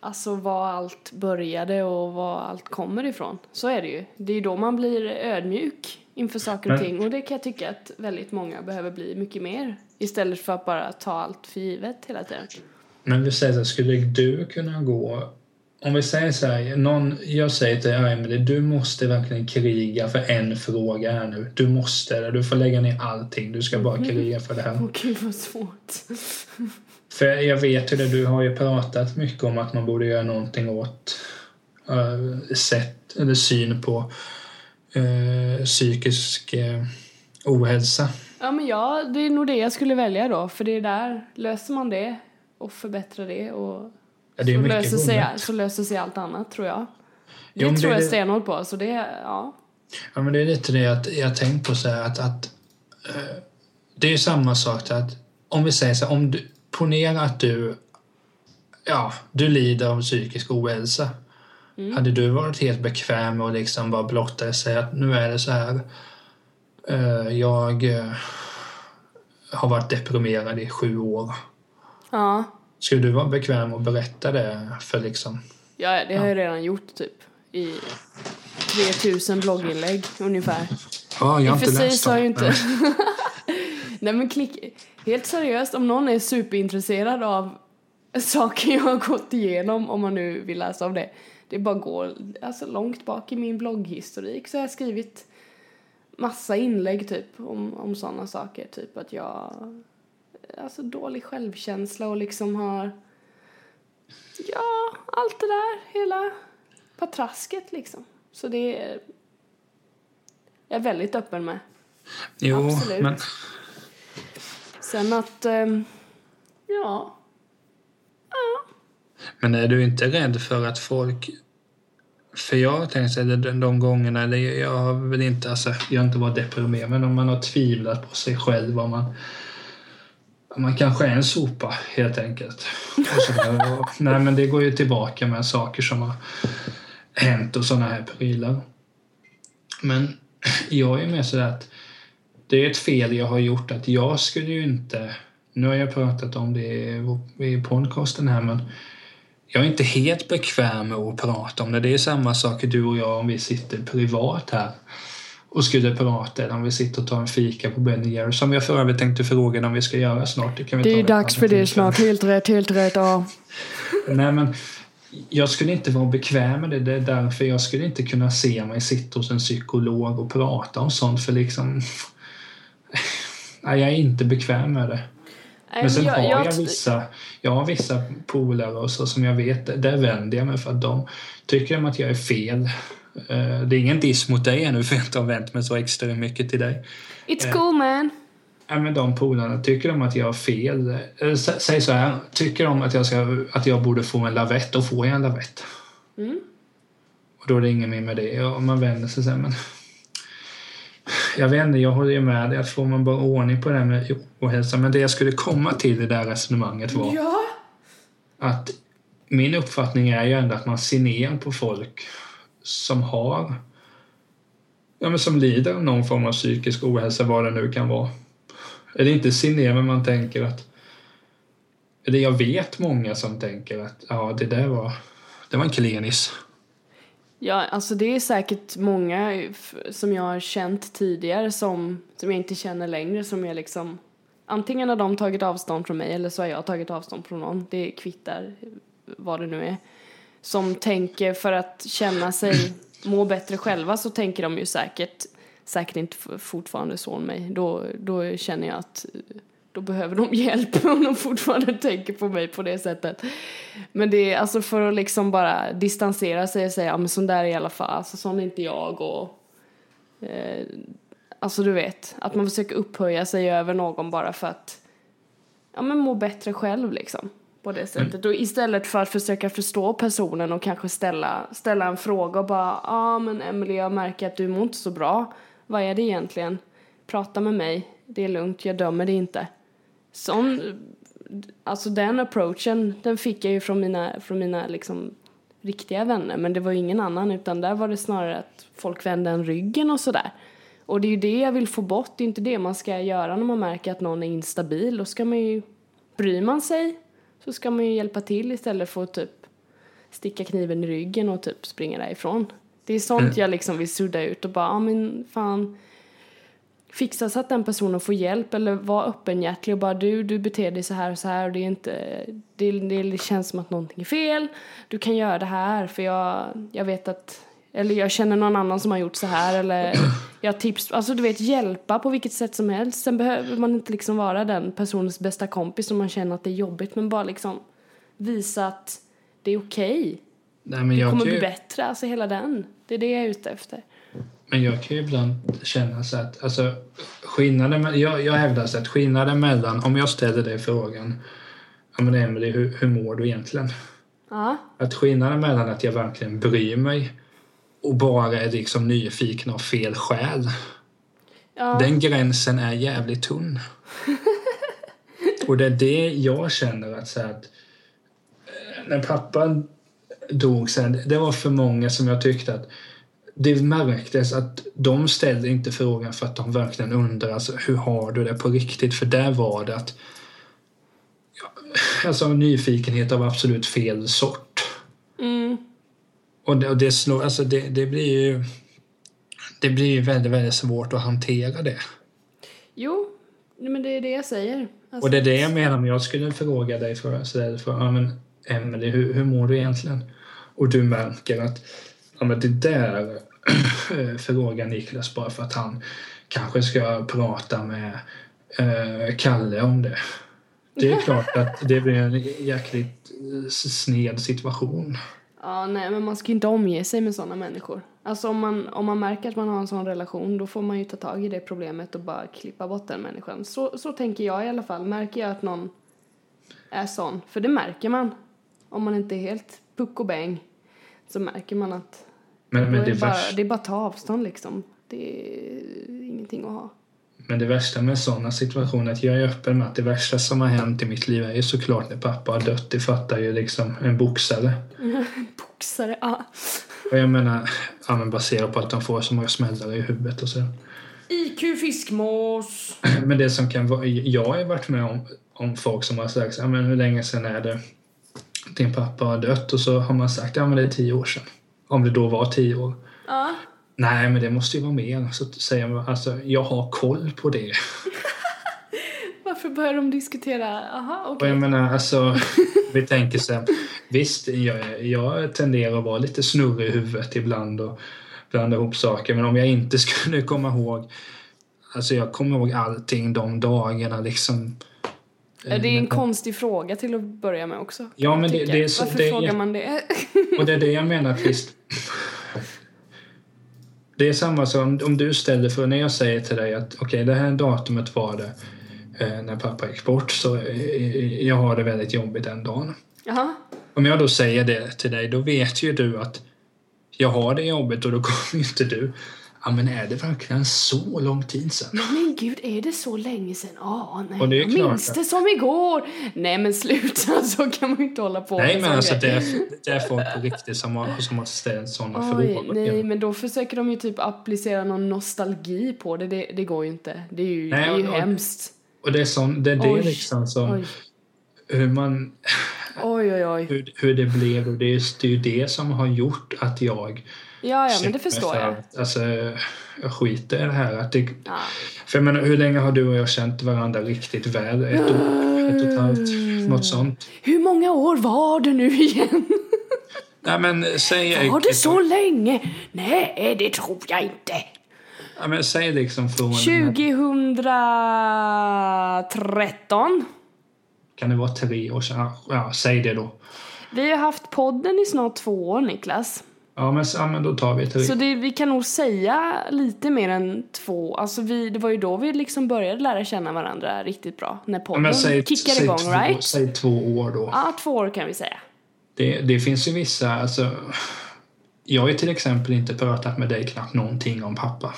alltså var allt började och var allt kommer ifrån. Så är det ju. Det är ju då man blir ödmjuk inför saker och ting. Och det kan jag tycka att väldigt många behöver bli mycket mer. Istället för att bara ta allt för givet hela tiden. Men vi säger så här, skulle du kunna gå om vi säger så här, någon, jag säger till dig, Emelie, du måste verkligen kriga för en fråga här nu. Du måste det. Du får lägga ner allting. Du ska bara kriga för det här. Åh gud vad svårt. För jag vet ju det, du har ju pratat mycket om att man borde göra någonting åt uh, sätt eller syn på eh, psykisk eh, ohälsa. Ja men ja, det är nog det jag skulle välja då. För det är där, löser man det och förbättrar det och Ja, det så, löser sig, vunnet. så löser sig allt annat tror jag. Det Jo, tror det- jag stenhårt på. Så det, ja. Ja, men det är lite det att jag har tänkt på så här att, att eh, det är ju samma sak att om vi säger så här, om du, ponera att du ja, du lider av psykisk ohälsa. Hade du varit helt bekväm att liksom bara blotta dig och säga att nu är det så här. Eh, jag eh, har varit deprimerad i sju år. Ja, Skulle du vara bekväm att berätta det för liksom ja det har jag redan gjort typ. I 3000 blogginlägg ungefär. Ja, jag I har för inte sig läst dem. inte... Nej men klick... Helt seriöst, om någon är superintresserad av saker jag har gått igenom, om man nu vill läsa om det. Det bara att gå alltså, långt bak i min blogghistorik så har jag skrivit massa inlägg typ om, om sådana saker. Typ att jag alltså dålig självkänsla och liksom har ja, allt det där, hela patrasket liksom. Så det är jag är väldigt öppen med. Jo, absolut. men Sen att, ehm, ja, Men är du inte rädd för att folk... För jag har säga de, de gångerna, det, jag har väl inte, alltså, jag har inte varit deprimerad, men om man har tvivlat på sig själv, om man, om man kanske är en sopa helt enkelt. Och så där, och, nej men det går ju tillbaka med saker som har hänt och sådana här prylar. Men jag är mer sådär att det är ett fel jag har gjort att jag skulle ju inte, nu har jag pratat om det i, i podcasten här men jag är inte helt bekväm med att prata om det. Det är samma sak du och jag om vi sitter privat här och skulle prata eller om vi sitter och tar en fika på Ben Jerry som jag för övrigt tänkte fråga om vi ska göra snart. Det, kan vi det är dags för det snart. Helt rätt, helt rätt. Ja. Nej, men jag skulle inte vara bekväm med det. Det är därför jag skulle inte kunna se mig sitta hos en psykolog och prata om sånt för liksom... Nej, jag är inte bekväm med det. Men sen har jag, vissa, jag har vissa polare och så som jag vet, där vänder jag mig för att de tycker de att jag är fel. Eh, Det är ingen diss mot dig ännu för jag inte har vänt mig så extremt mycket till dig. It's cool man. Ja, men de polarna, tycker de att jag har fel? Sä- Säg så här, tycker de att jag, ska, att jag borde få en lavett, då får jag en lavett. Mm. Och då är det inget mer med det. Och man vänder sig sen, men... Jag vet inte, jag håller ju med dig att får man bara ordning på det här med ohälsa. Men det jag skulle komma till i det där resonemanget var Ja. att min uppfattning är ju ändå att man ser ner på folk som har ja, men som lider av någon form av psykisk ohälsa, vad det nu kan vara. Eller inte se ner, men man tänker att eller jag vet många som tänker att ja, det där var det var en klenis. Ja, alltså det är säkert många som jag har känt tidigare som, som jag inte känner längre som jag liksom Antingen har de tagit avstånd från mig eller så har jag tagit avstånd från någon. Det kvittar vad det nu är. Som tänker för att känna sig må bättre själva så tänker de ju säkert säkert inte fortfarande så om mig. Då, då känner jag att då behöver de hjälp om de fortfarande tänker på mig på det sättet. Men det är alltså för att liksom bara distansera sig och säga, ja men sån där är i alla fall, alltså sån är inte jag och eh, Alltså du vet, att man försöker upphöja sig över någon bara för att ja men må bättre själv liksom. På det sättet. Och istället för att försöka förstå personen och kanske ställa, ställa en fråga och bara, ja ah, men Emily jag märker att du mår inte så bra. Vad är det egentligen? Prata med mig, det är lugnt, jag dömer dig inte. Sån, alltså den approachen, den fick jag ju från mina, från mina liksom riktiga vänner. Men det var ju ingen annan utan där var det snarare att folk vände en ryggen och sådär. Och det är ju det jag vill få bort, det är inte det man ska göra när man märker att någon är instabil. Då ska man ju, bryr man sig så ska man ju hjälpa till istället för att typ sticka kniven i ryggen och typ springa därifrån. Det är sånt jag liksom vill sudda ut och bara, ja men fan fixa så att den personen får hjälp eller vara öppenhjärtig och bara du, du beter dig så här och så här och det är inte, det, det känns som att någonting är fel. Du kan göra det här för jag, jag vet att, eller jag känner någon annan som har gjort så här eller jag tips, alltså du vet hjälpa på vilket sätt som helst. Sen behöver man inte liksom vara den personens bästa kompis om man känner att det är jobbigt men bara liksom visa att det är okej. Men Det kommer bli bättre, alltså hela den. Det är det jag är ute efter. Men jag kan ju ibland känna så att alltså, skillnaden, jag, jag hävdar så att skillnaden mellan, om jag ställer dig frågan, ja men Emelie, hur, hur mår du egentligen? Ja. Att skillnaden mellan att jag verkligen bryr mig och bara är liksom nyfiken av fel skäl, Ja. den gränsen är jävligt tunn. och det är det jag känner att, så att eh, när pappa dog sen, det var för många som jag tyckte att det märktes att de ställde inte frågan för att de verkligen undrar alltså, hur har du det på riktigt? För där var det att alltså nyfikenhet av absolut fel sort. Mm. Och det, och det, slår, alltså det, det blir ju det blir ju väldigt, väldigt svårt att hantera det. Jo, men det är det jag säger. Alltså, Och det är det jag menar om jag skulle fråga dig för, så för ja, men Emelie, hur, hur mår du egentligen? Och du märker att ja, men det där Eh, fråga Niklas bara för att han kanske ska prata med eh, Kalle om det. Det är klart att det blir en jäkligt eh, sned situation. Ja, nej, men man ska inte omge sig med sådana människor. Alltså om man, om man märker att man har en sån relation, då får man ju ta tag i det problemet och bara klippa bort den människan. Så, så tänker jag i alla fall. Märker jag att någon är sån, för det märker man. Om man inte är helt puck och bäng, så märker man att men, men, är det det, bara, värsta, det är bara att ta avstånd liksom. Det är ingenting att ha. men det värsta med sådana situationer, att jag är öppen med att det värsta som har hänt i mitt liv är ju såklart när pappa har dött. Det fattar ju liksom en boxare. Boxare, ja. Och jag menar, ja, men baserat på att de får så många smällar i huvudet och så. IQ fiskmås. Men det som kan vara, jag har ju varit med om, om folk som har sagt, ja men hur länge sedan är det? din pappa har dött och så har man sagt ja men det är tio år sedan. Om det då var tio år. Ja. Nej men det måste ju vara mer. Så säger man alltså jag har koll på det. Varför börjar de diskutera? Aha, Och okej. jag menar alltså vi tänker så här, visst jag, jag tenderar att vara lite snurrig i huvudet ibland och blanda ihop saker men om jag inte skulle komma ihåg Alltså jag kommer ihåg allting de dagarna liksom. Det är en Men- konstig fråga till att börja med också. Ja, men det- det är så- Varför det frågar man det? Och det är det jag menar visst. Det är samma som om du ställer för när jag säger till dig att okej det här datumet var det eh, när pappa gick bort så eh, jag har det väldigt jobbigt den dagen. Jaha. Om jag då säger det till dig då vet ju du att jag har det jobbigt och då kommer inte du Ja men är det verkligen så lång tid sedan? Men gud, är det så länge sedan? Ja, nej. Och det är jag klart minns att- det som igår. Nej, men sluta. Så kan man ju inte hålla på Nej med men alltså grej. det är, det är folk på riktigt som har, som har ställt sådana Oj, frågor. nej, men då försöker de ju typ applicera någon nostalgi på det. Det, det går ju inte. Det är ju, Nej, det är ju och- hemskt. Och det är, sån, det, är det Oj, liksom som Oj, hur man oj, oj. oj. hur, hur det blev och det är ju det som har gjort att jag Ja, ja, men det förstår för jag. att, Alltså, jag skiter i det här. Att det, Ja. för jag menar, hur länge har du och jag känt varandra riktigt väl? Ett år? Ett och ett halvt? Något sånt? Hur många år var det nu igen? Nej men säg... Var det så länge? Nej, det tror jag inte. Ja, men säg liksom från... 2013. Kan det vara tre år sedan? Ja, säg det då. Vi har haft podden i snart två år, Niklas. Ja men, ja, men då tar vi tre. Så det, vi kan nog säga lite mer än två. Alltså vi, det var ju då vi liksom började lära känna varandra riktigt bra. När Ja, podden men säg, kickade säg, igång, två, right? säg två år då. Ja, två år kan vi säga. Det, det finns ju vissa, alltså... Jag har ju till exempel inte pratat med dig knappt någonting om pappa.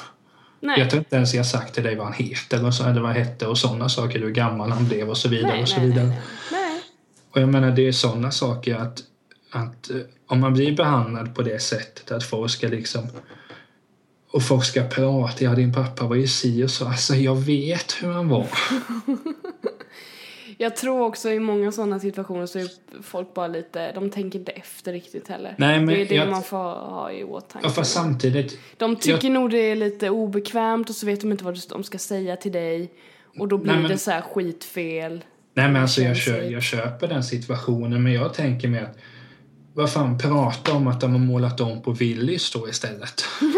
Nej, Jag tror inte ens jag sagt till dig vad han heter och så, eller vad han hette och sådana saker, hur gammal han blev och så vidare nej, och så nej, nej, vidare. nej. nej. Och jag menar det är sådana saker att, att eh, om man blir behandlad på det sättet att folk ska liksom och folk ska prata, ja din pappa var ju si och så. Alltså jag vet hur han var. Jag tror också i många sådana situationer så är folk bara lite, de tänker inte efter riktigt heller. Nej, men det är det jag- man får ha i åtanke. Ja, fast samtidigt, De tycker nog det är lite obekvämt och så vet de inte vad de ska säga till dig. Och då blir Nej, men- det så här skitfel. nej men alltså jag, känns kö, det. jag köper den situationen men jag tänker mig att vad fan, prata om att de har målat om på Willys då istället.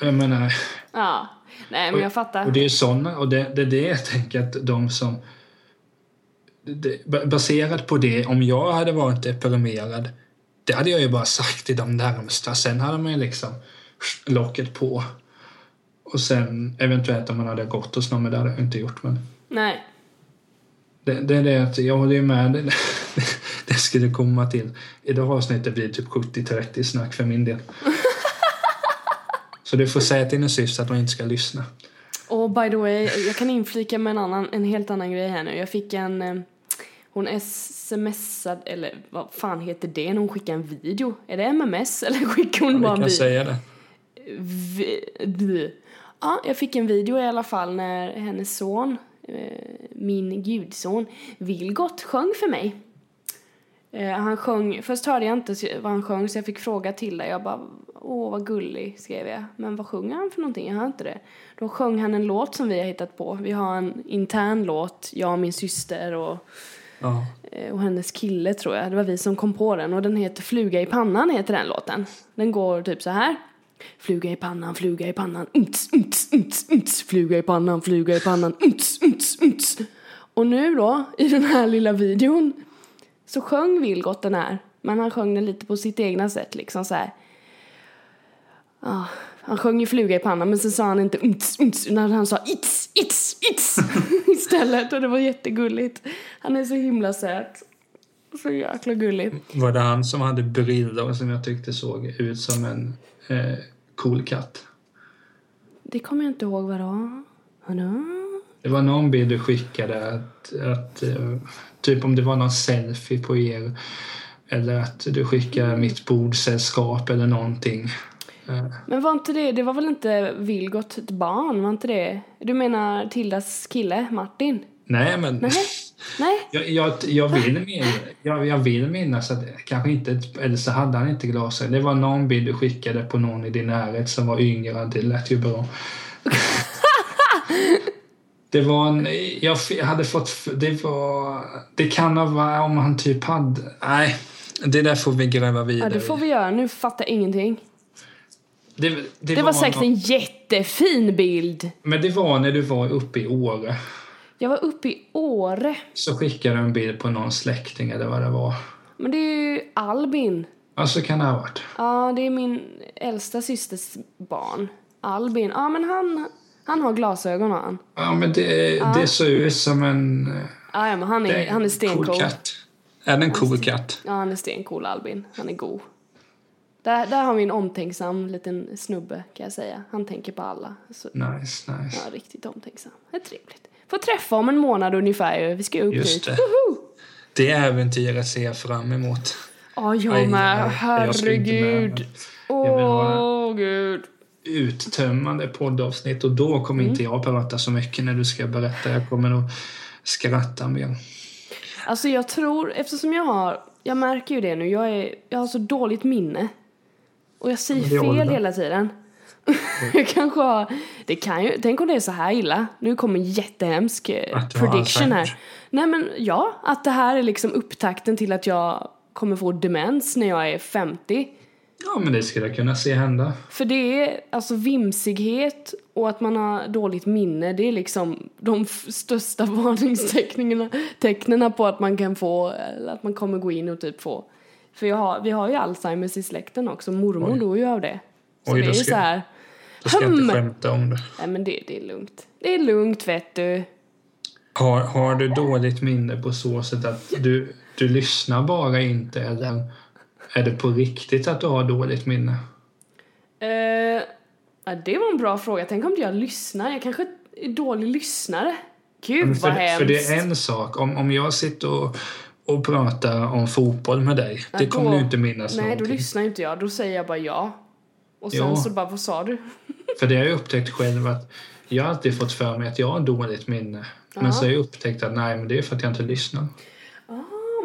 jag menar, Ja, nej men jag fattar. Och det är såna, och det, det är det jag tänker att de som... Det, baserat på det, om jag hade varit deprimerad, det hade jag ju bara sagt till de närmsta. Sen hade man ju liksom locket på. Och sen eventuellt om man hade gått hos någon, men det hade jag inte gjort. Men Nej. det, det är det att jag håller ju med. Det, det skulle komma till. I det här avsnittet blir det typ 70-30 snack för min del. Så du får säga till din syster att hon inte ska lyssna. Och by the way, jag kan inflika med en, annan, en helt annan grej här nu. Jag fick en... eh, Hon smsade, eller vad fan heter det när hon skickar en video? Är det MMS eller skickar hon bara Vi en kan video? säga det. Vi- vi- Ja, jag fick en video i alla fall när hennes son, eh, min gudson, Vilgot sjöng för mig. Eh, Han sjöng, först hörde jag inte vad han sjöng så jag fick fråga till det. Jag bara, åh vad gullig, skrev jag. Men vad sjunger han för någonting? Jag hör inte det. Då sjöng han en låt som vi har hittat på. Vi har en intern låt, jag och min syster och, Ja. eh, och hennes kille tror jag. Det var vi som kom på den och den heter Fluga i pannan heter den låten. Den går typ så här. Fluga i pannan, fluga i pannan, unts, unts, unts, unts. Fluga i pannan, fluga i pannan, unts, unts, unts. Och nu då, i den här lilla videon, så sjöng Vilgot den här. Men han sjöng den lite på sitt egna sätt liksom så här. Ah, han sjöng ju fluga i pannan men sen sa han inte unts, unts, när han sa its, its, its istället och det var jättegulligt. Han är så himla söt. Så jäkla gullig. Var det han som hade brillor som jag tyckte såg ut som en eh, cool katt? Det kommer jag inte ihåg vad det var. Det var någon bild du skickade att, att eh, typ om det var någon selfie på er eller att du skickade mitt bordsällskap eller någonting. Eh, Men var inte det, det var väl inte Vilgot ett barn, var inte det? Du menar Tildas kille, Martin? nej men Nej. Nej? Jag, jag, jag, vill, min, jag, jag vill minnas att kanske inte, eller så hade han inte glasögon. Det var någon bild du skickade på någon i din närhet som var yngre. Det lät ju bra. Det var en, jag hade fått, det var, det kan ha varit om han typ hade, nej, det där får vi gräva vidare Ja, det får vi göra. Nu fattar jag ingenting. Det, det, det var, var säkert någon, en jättefin bild. Men det var när du var uppe i Åre. Jag var uppe i Åre. Så skickade du en bild på någon släkting eller vad det var. Men det är ju Albin. Ja, så kan det ha varit. Ja, det är min äldsta systers barn. Albin. Ja, men han, han har glasögon har han. Ja, men det, ja. det ser ut som en... Ja, ja men han är, han är stencool. Cool katt. Är det en cool katt? Ja, han är stencool Albin. Han är god. Där, där har vi en omtänksam liten snubbe kan jag säga. Han tänker på alla. Så, nice, nice. Ja, riktigt omtänksam. Det är trevligt. Får träffa om en månad ungefär. Vi ska upp Just dit. Det. det äventyret ser jag fram emot. Ja, jag med. Herregud. Åh, gud uttömmande poddavsnitt och då kommer mm. inte jag prata så mycket när du ska berätta. Jag kommer nog skratta mer. Alltså jag tror, eftersom jag har, jag märker ju det nu, jag, är, jag har så dåligt minne. Och jag säger fel ålder. hela tiden. jag kanske har, det kan ju, tänk om det är så här illa. Nu kommer en jättehemsk eh, prediction här. Nej men ja, att det här är liksom upptakten till att jag kommer få demens när jag är 50. Ja, men det skulle jag kunna se hända. För det är alltså vimsighet och att man har dåligt minne, det är liksom de största varningstecknen på att man kan få, eller att man kommer gå in och typ få. För har, vi har ju Alzheimers i släkten också, mormor dog ju av det. Så Oj, det är ska, så här. Då ska jag inte skämta om det. Nej men det, det är lugnt. Det är lugnt vet du. Har, har du dåligt minne på så sätt att du, du lyssnar bara inte eller är det på riktigt att du har dåligt minne? Uh, ja, det var en bra fråga. Tänk om jag lyssnar. Jag kanske är dålig lyssnare. Gud för, vad hemskt. För det är en sak. Om, om jag sitter och, och pratar om fotboll med dig, ja, det kommer då, du inte minnas Nej, någonting. då lyssnar inte jag. Då säger jag bara ja. Och sen ja. så bara, vad sa du? för det har jag upptäckt själv att jag har alltid fått för mig att jag har dåligt minne. Men ja. så har jag upptäckt att nej, men det är för att jag inte lyssnar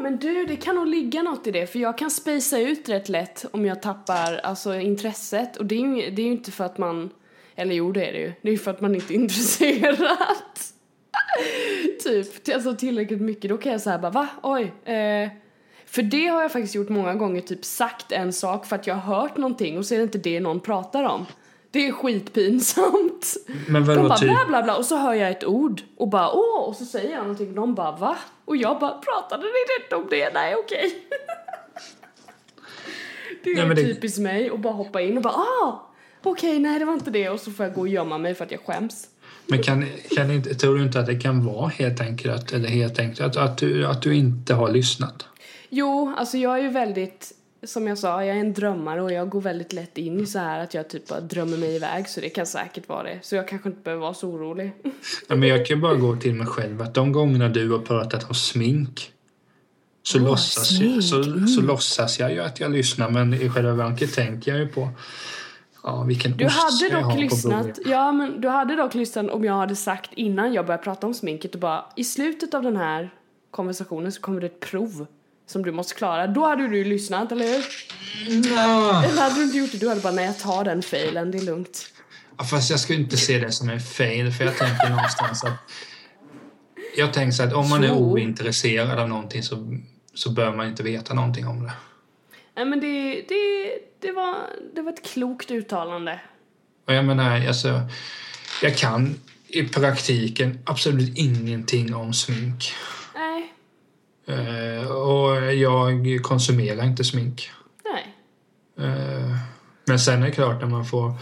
men du, det kan nog ligga något i det. För jag kan spacea ut rätt lätt om jag tappar alltså, intresset. Och det är ju det är ju inte för att man... Eller jo, det är det ju. Det är ju för att man inte är intresserad. typ, alltså tillräckligt mycket. Då kan jag säga bara, va? Oj. Eh. För det har jag faktiskt gjort många gånger, typ sagt en sak för att jag har hört någonting och så är det inte det någon pratar om. Det är skitpinsamt. Men vadå, de bara typ? bla bla bla och så hör jag ett ord och bara åh och så säger jag någonting och de bara va? Och jag bara pratade ni inte om det? Nej okej. Okay. det är nej, det... typiskt mig att bara hoppa in och bara ah okej okay, nej det var inte det och så får jag gå och gömma mig för att jag skäms. Men kan, kan inte, tror du inte att det kan vara helt enkelt, eller helt enkelt att, att, du, att du inte har lyssnat? Jo, alltså jag är ju väldigt som jag sa, jag är en drömmare och jag går väldigt lätt in i så här att jag typ bara drömmer mig iväg så det kan säkert vara det. Så jag kanske inte behöver vara så orolig. Ja, men jag kan bara gå till mig själv att de gångerna du har pratat om smink så, oh, låtsas, smink. Jag, så, mm. så låtsas jag ju att jag lyssnar men i själva verket tänker jag ju på ja, vilken du ost hade dock lyssnat, Ja, men du hade dock lyssnat om jag hade sagt innan jag började prata om sminket och bara i slutet av den här konversationen så kommer det ett prov som du måste klara. Då hade du lyssnat, eller hur? No. Eller hade du inte gjort det? Du hade bara, nej jag tar den failen, det är lugnt. Ja, fast jag skulle inte se det som en fail, för jag tänker någonstans att... Jag tänker så att om man är ointresserad av någonting så, så bör man inte veta någonting om det. Nej men det, det, det, var, det var ett klokt uttalande. Och jag menar, alltså... Jag kan i praktiken absolut ingenting om smink. Eh, och jag konsumerar inte smink. Nej. Eh, men sen är det klart när man får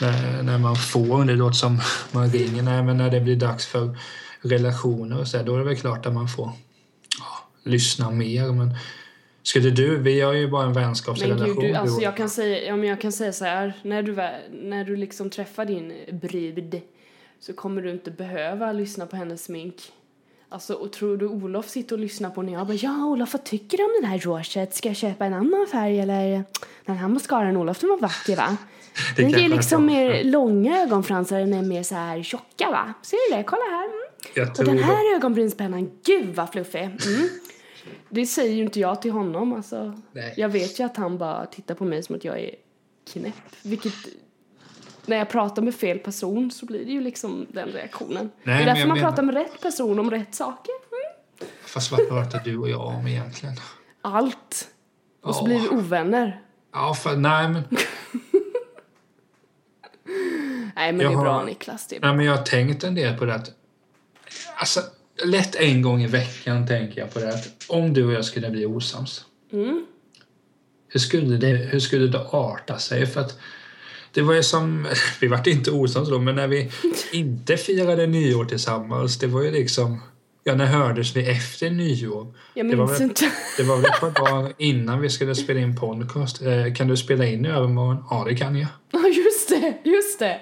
när, när man får, det låter som man ringer, nej, men när det blir dags för relationer och så då är det väl klart att man får ja, lyssna mer. Men skulle du, vi har ju bara en vänskapsrelation. Men gud, du, alltså jag kan säga, ja, men jag kan säga så här, när du, när du liksom träffar din brud så kommer du inte behöva lyssna på hennes smink. Alltså, och tror du Olof sitter och lyssnar på när jag bara ja Olof vad tycker du om den här rouget? Ska jag köpa en annan färg eller den här mascaran Olof den var vacker va? Den ger liksom mer långa ögonfransar, den är mer så här tjocka va? Ser du det? Kolla här. Mm. Och den det- här ögonbrynspennan, gud vad fluffig! Mm. Det säger ju inte jag till honom. Alltså. Nej. Jag vet ju att han bara tittar på mig som att jag är knäpp. Vilket, när jag pratar med fel person så blir det ju liksom den reaktionen. det Nej, är men därför man menar- pratar med rätt person om rätt saker. Mm. Fast vad pratar du och jag om egentligen? Allt. Och så Ja. blir vi ovänner. Ja, för, nej, men, Nej men Jag det är bra har- Niklas. Det är bra. nej, men jag har tänkt en del på det att... Alltså, lätt en gång i veckan tänker jag på det att om du och jag skulle bli osams. Mm. Hur skulle det, hur skulle det arta sig? För att det var ju som... Vi vart inte osams då, men när vi inte firade nyår tillsammans, det var ju liksom... Ja, när hördes vi efter nyår? Jag Det var minns väl- inte. Det var väl ett par dagar innan vi skulle spela in podcast. Eh, Kan du spela in i övermorgon? Ja, det kan jag. Ja just det, just det.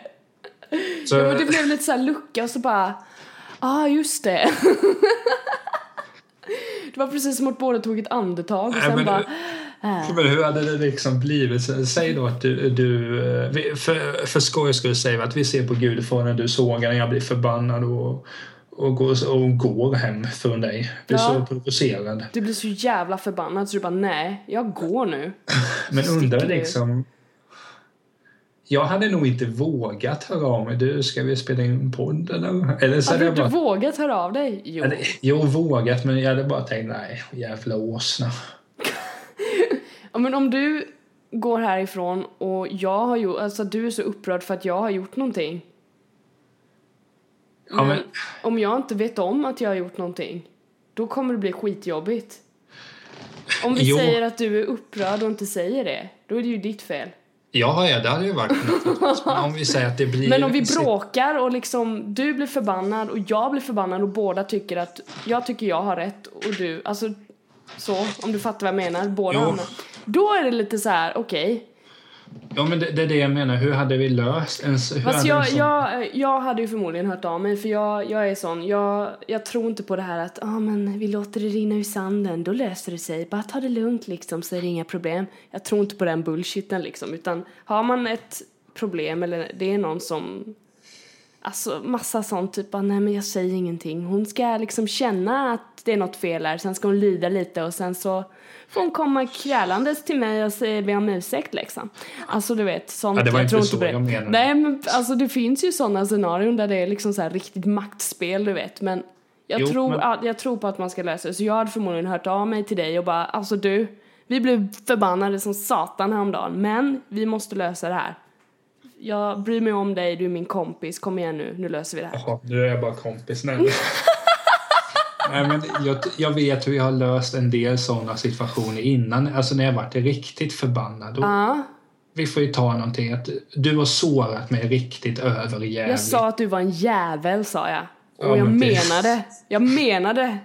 Så, Ja, men det blev lite så här lucka och så bara, ja ah, just det. Det var precis som att båda tog ett andetag och Nej, sen men- bara, Men hur hade det liksom blivit? Säg då att du, du eh, för, för skojs skull säger vi att vi ser på Gudfadern, du sågar den, jag blir förbannad och, och, går, och går hem från dig. Är Ja. så provocerad. du blir så jävla förbannad så du bara, nej, jag går nu. Men undrar du. Jag hade nog inte vågat höra av mig. Du, ska vi spela in podd eller? Eller så hade Hade du inte bara... vågat höra av dig? Jo. Eller, jo, vågat, men jag hade bara tänkt nej, jävla åsna. Ja, men om du går härifrån och jag har gjort, alltså du är så upprörd för att jag har gjort någonting. Ja, Men men, om jag inte vet om att jag har gjort någonting, då kommer det bli skitjobbigt. Om vi Jo. säger att du är upprörd och inte säger det, då är det ju ditt fel. Ja, ja, det hade ju varit något. Men om vi säger att det blir... Men om vi bråkar och liksom du blir förbannad och jag blir förbannad och båda tycker att jag tycker jag har rätt och du, alltså så, om du fattar vad jag menar, båda Jo. Då är det lite så här, okej. Ja, men det, det är det jag menar. Hur hade vi löst en, hur hade jag, en jag, jag hade ju förmodligen hört av mig för jag, jag är sån, jag, jag tror inte på det här att ah, men vi låter det rinna ur sanden, då löser det sig, bara ta det lugnt liksom så är det inga problem. Jag tror inte på den bullshiten liksom utan har man ett problem eller det är någon som Alltså massa sånt, typ nej men jag säger ingenting. Hon ska liksom känna att det är något fel här, sen ska hon lida lite och sen så får hon komma krälandes till mig och säga be om ursäkt liksom. Alltså du vet, sånt. Ja, det var jag inte tror så det. jag menade. Nej men alltså det finns ju sådana scenarion där det är liksom så här riktigt maktspel du vet. Men jag, Jo, tror, men- att, jag tror på att man ska lösa det. Så jag hade förmodligen hört av mig till dig och bara, alltså du, vi blev förbannade som satan häromdagen men vi måste lösa det här. Jag bryr mig om dig, du är min kompis, kom igen nu, nu löser vi det här. Jaha, nu är jag bara kompis. Nej, men, Nej, men jag, jag vet hur jag har löst en del sådana situationer innan. Alltså när jag varit riktigt förbannad. Och Ja, Vi får ju ta någonting. Att du har sårat mig riktigt överjävligt. jag sa att du var en jävel sa jag. Och Ja, jag men det- menade, jag menade.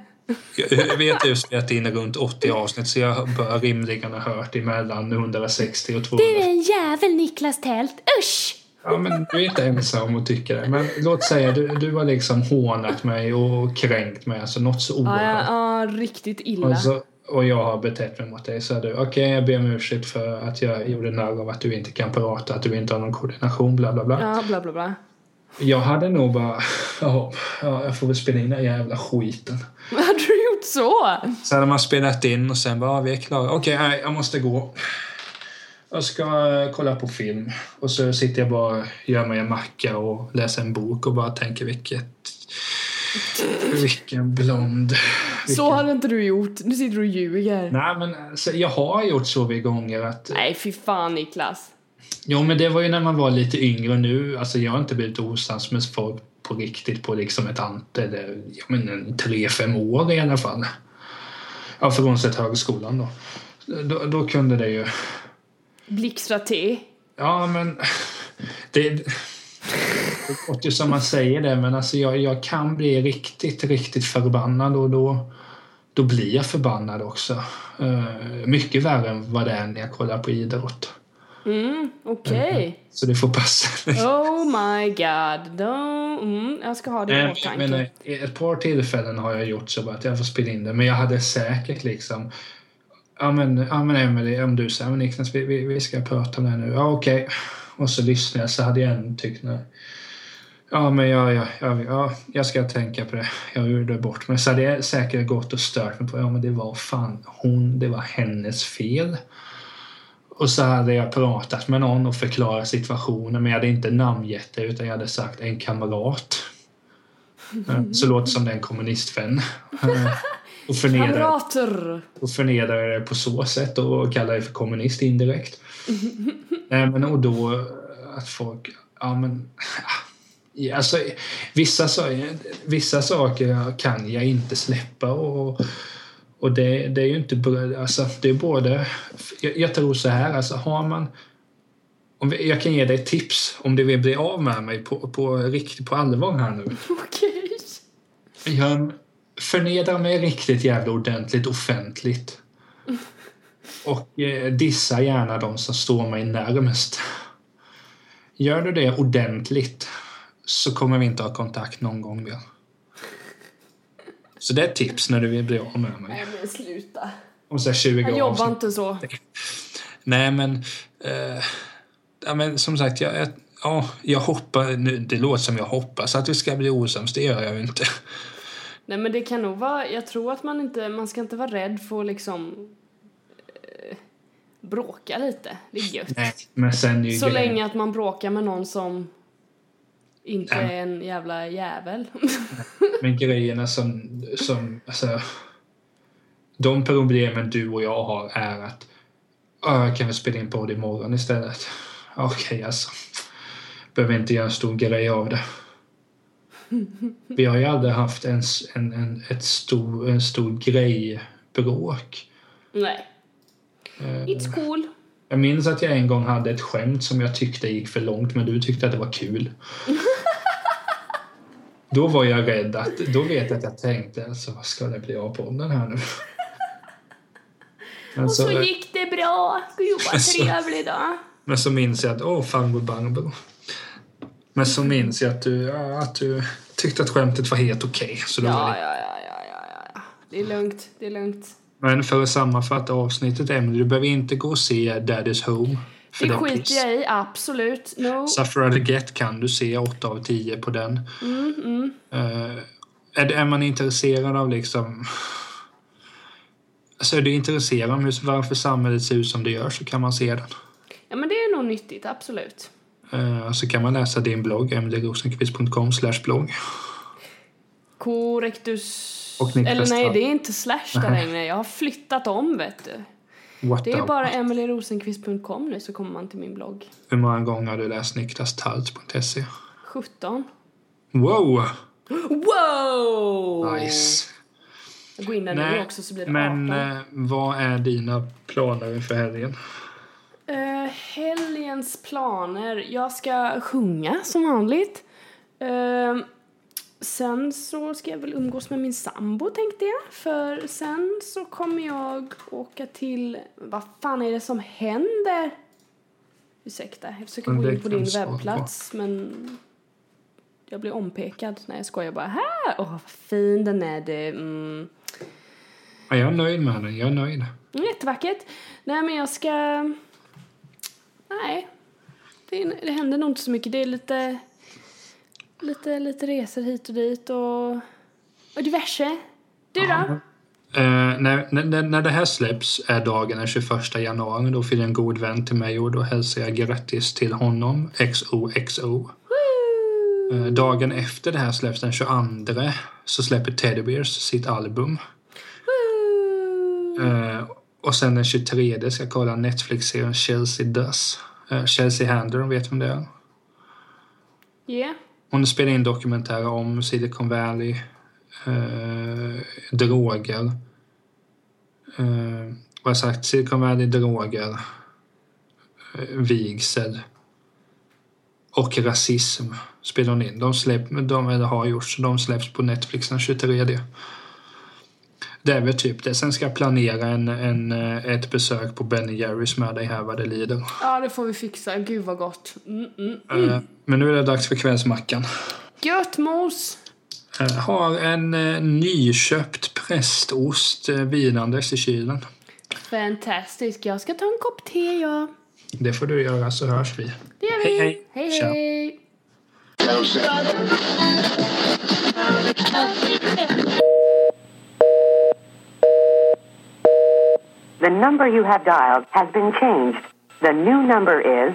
Jag vet att du har spelat in runt 80 avsnitt så jag bör rimligen ha hört emellan 160 och 200. en jävel Niklas Tält, usch! Ja, men du är inte ensam att tycka det. Men låt säga, du, du har liksom hånat mig och kränkt mig. Alltså något så Ja, oerhört. ja, ja, riktigt illa. Och, så, och jag har betett mig mot dig. Så du, okej jag ber om ursäkt för att jag gjorde narr av att du inte kan prata, att du inte har någon koordination, bla bla bla. Ja, bla bla bla. Jag hade nog bara, ja, ja, jag får väl spela in den jävla skiten. Hade du gjort så? Så hade man spelat in och sen bara, ja, vi är klara. Okej, nej, jag måste gå. Jag ska eh, kolla på film. Och så sitter jag bara, gör mig en macka och läser en bok och bara tänker vilket... Vilken blond... Så vilken- hade inte du gjort. Nu sitter du och ljuger. Nej, men alltså, jag har gjort så vid gånger att... Nej, fy fan Niklas. Jo, men det var ju när man var lite yngre nu, alltså jag har inte blivit osams med folk på riktigt på liksom ett eller ja, men en tre, fem år i alla fall. Ja, frånsett högskolan då. Då, då kunde det ju... Blixtra te. Ja, men... Det, det låter ju som man säger det, men alltså jag, jag kan bli riktigt, riktigt förbannad och då, då blir jag förbannad också. Uh, mycket värre än vad det är när jag kollar på idrott. Mm, okej. Så det får passa. Oh my god. Mm, jag ska ha det i Nej, åtanke. eh, ett par tillfällen har jag gjort så att jag får spela in det. Men jag hade säkert liksom... Ja men, ja, men Emelie, om du säger men Niklas, vi, vi, vi ska prata om det nu. Ja okej. Och så lyssnade jag så hade jag en tyckt nej. Ja, men jag, jag, jag, ja, jag ska tänka på det. Jag gjorde bort mig. Så hade jag säkert gått och stört mig på ja, men det var fan hon, det var hennes fel. Och så hade jag pratat med någon och förklarat situationen men jag hade inte namngett det utan jag hade sagt en kamrat. Så låter som det är en kommunistvän. Eh, Och förnedrar, Kamrater! och förnedrar det på så sätt och kallar det för kommunist indirekt. Nej, men och då att folk, ja men alltså, vissa, sa- vissa saker kan jag inte släppa och, och det, det är ju inte alltså, det är både jag, jag tror så här, alltså har man om vi, jag kan ge dig ett tips om du vill bli av med mig på, på riktigt på allvar här nu. Okej. Jag förnedrar mig riktigt jävla ordentligt offentligt. Och eh, dissa gärna de som står mig närmast. Gör du det ordentligt så kommer vi inte ha kontakt någon gång mer. Så det är ett tips när du vill bli av med mig. Nej men sluta. Om så här 20 Jag år. jobbar så- inte så. Nej, men... Eh, ja, men som sagt, jag, jag, ja, jag hoppas... Nu, det låter som jag hoppas att vi ska bli osams. Det gör jag ju inte. Nej men det kan nog vara, jag tror att man inte, man ska inte vara rädd för att liksom eh, bråka lite. Det är gött. Nej, men sen är ju Så grejen- länge att man bråkar med någon som inte Ja. är en jävla jävel. Men grejerna som, som alltså, de problemen du och jag har är att "Ja, jag kan väl spela in på det imorgon istället. Okej, alltså. Behöver inte göra en stor grej av det. Vi har ju aldrig haft en, en, en, ett stor, en stor grej-bråk. Nej. Eh, It's cool. Jag minns att jag en gång hade ett skämt som jag tyckte gick för långt men du tyckte att det var kul. Då var jag rädd att, då vet jag att jag tänkte alltså vad ska det bli av podden här nu? Och så så, gick det bra. Gud vad Alltså. trevlig dag. men så minns jag att åh farbror Barbro. Men så minns jag att du, att du tyckte att skämtet var helt okej. så var Ja, det- ja, ja, ja, ja, ja. Det är lugnt, det är lugnt. Men för att sammanfatta avsnittet Emily, du behöver inte gå och se Daddy's Home. För Det är skiter jag i, absolut. No. Suffer Get kan du se 8 av 10 på den. Eh, är, det- är man intresserad av liksom... Alltså är du intresserad av varför samhället ser ut som det gör så kan man se den. Ja men det är nog nyttigt, absolut. Uh, så kan man läsa din blogg, emilyrosenqvist.com blogg. Korrektus... Och Niklas Eller nej, det är inte slash där längre. Jag har flyttat om, vet du. What Det är bara emilyrosenqvist.com nu så kommer man till min blogg. Hur många gånger har du läst niklastalt.se? 17. Wow! Wow! Nice. Jag går in där nu också så blir det men 18. eh, vad är dina planer inför helgen? Eh, helgens planer. Jag ska sjunga som vanligt. Eh, sen så ska jag väl umgås med min sambo tänkte jag. För sen så kommer jag åka till... Vad fan är det som händer? Ursäkta, jag försöker gå in på din svara på. webbplats men jag blir ompekad. Nej jag skojar bara. Här! Åh vad fin den är du. Mm. Ja, jag är nöjd med den, jag är nöjd. Mm, Jättevackert. Nej, men jag ska... Nej. Det, det händer nog inte så mycket. Det är lite... Lite, lite resor hit och dit och... Och diverse. Du då? Eh, när, när, när det här släpps är dagen den 21 januari. Då fyller en god vän till mig och då hälsar jag grattis till honom, XOXO. Eh, dagen efter det här släpps den 22 så släpper Teddy Bears sitt album. Eh, och sen den 23 ska jag kolla Netflix-serien Chelsea Does. Eh, Chelsea Handler, vet vem det är? Yeah. Hon spelar in dokumentärer om Silicon Valley, eh, droger. Eh, vad har jag sagt? Silicon Valley, droger, eh, vigsel och rasism spelar hon in. De, släpp, de eller har gjorts, de släpps på Netflix den 23. Det är väl typ det. Sen ska jag planera en, en, eh, ett besök på Ben Jerrys med dig här vad det lider. Ja, det får vi fixa. Gud vad gott. Mm, mm. Eh, men nu är det dags för kvällsmackan. Gött mos! Jag har en eh, nyköpt prästost eh, vilandes i kylen. Fantastiskt. Jag ska ta en kopp te, ja. Det får du göra så hörs vi. Det gör vi. Hej, hej. Hej, hej. The number you have dialed has been changed. The new number is.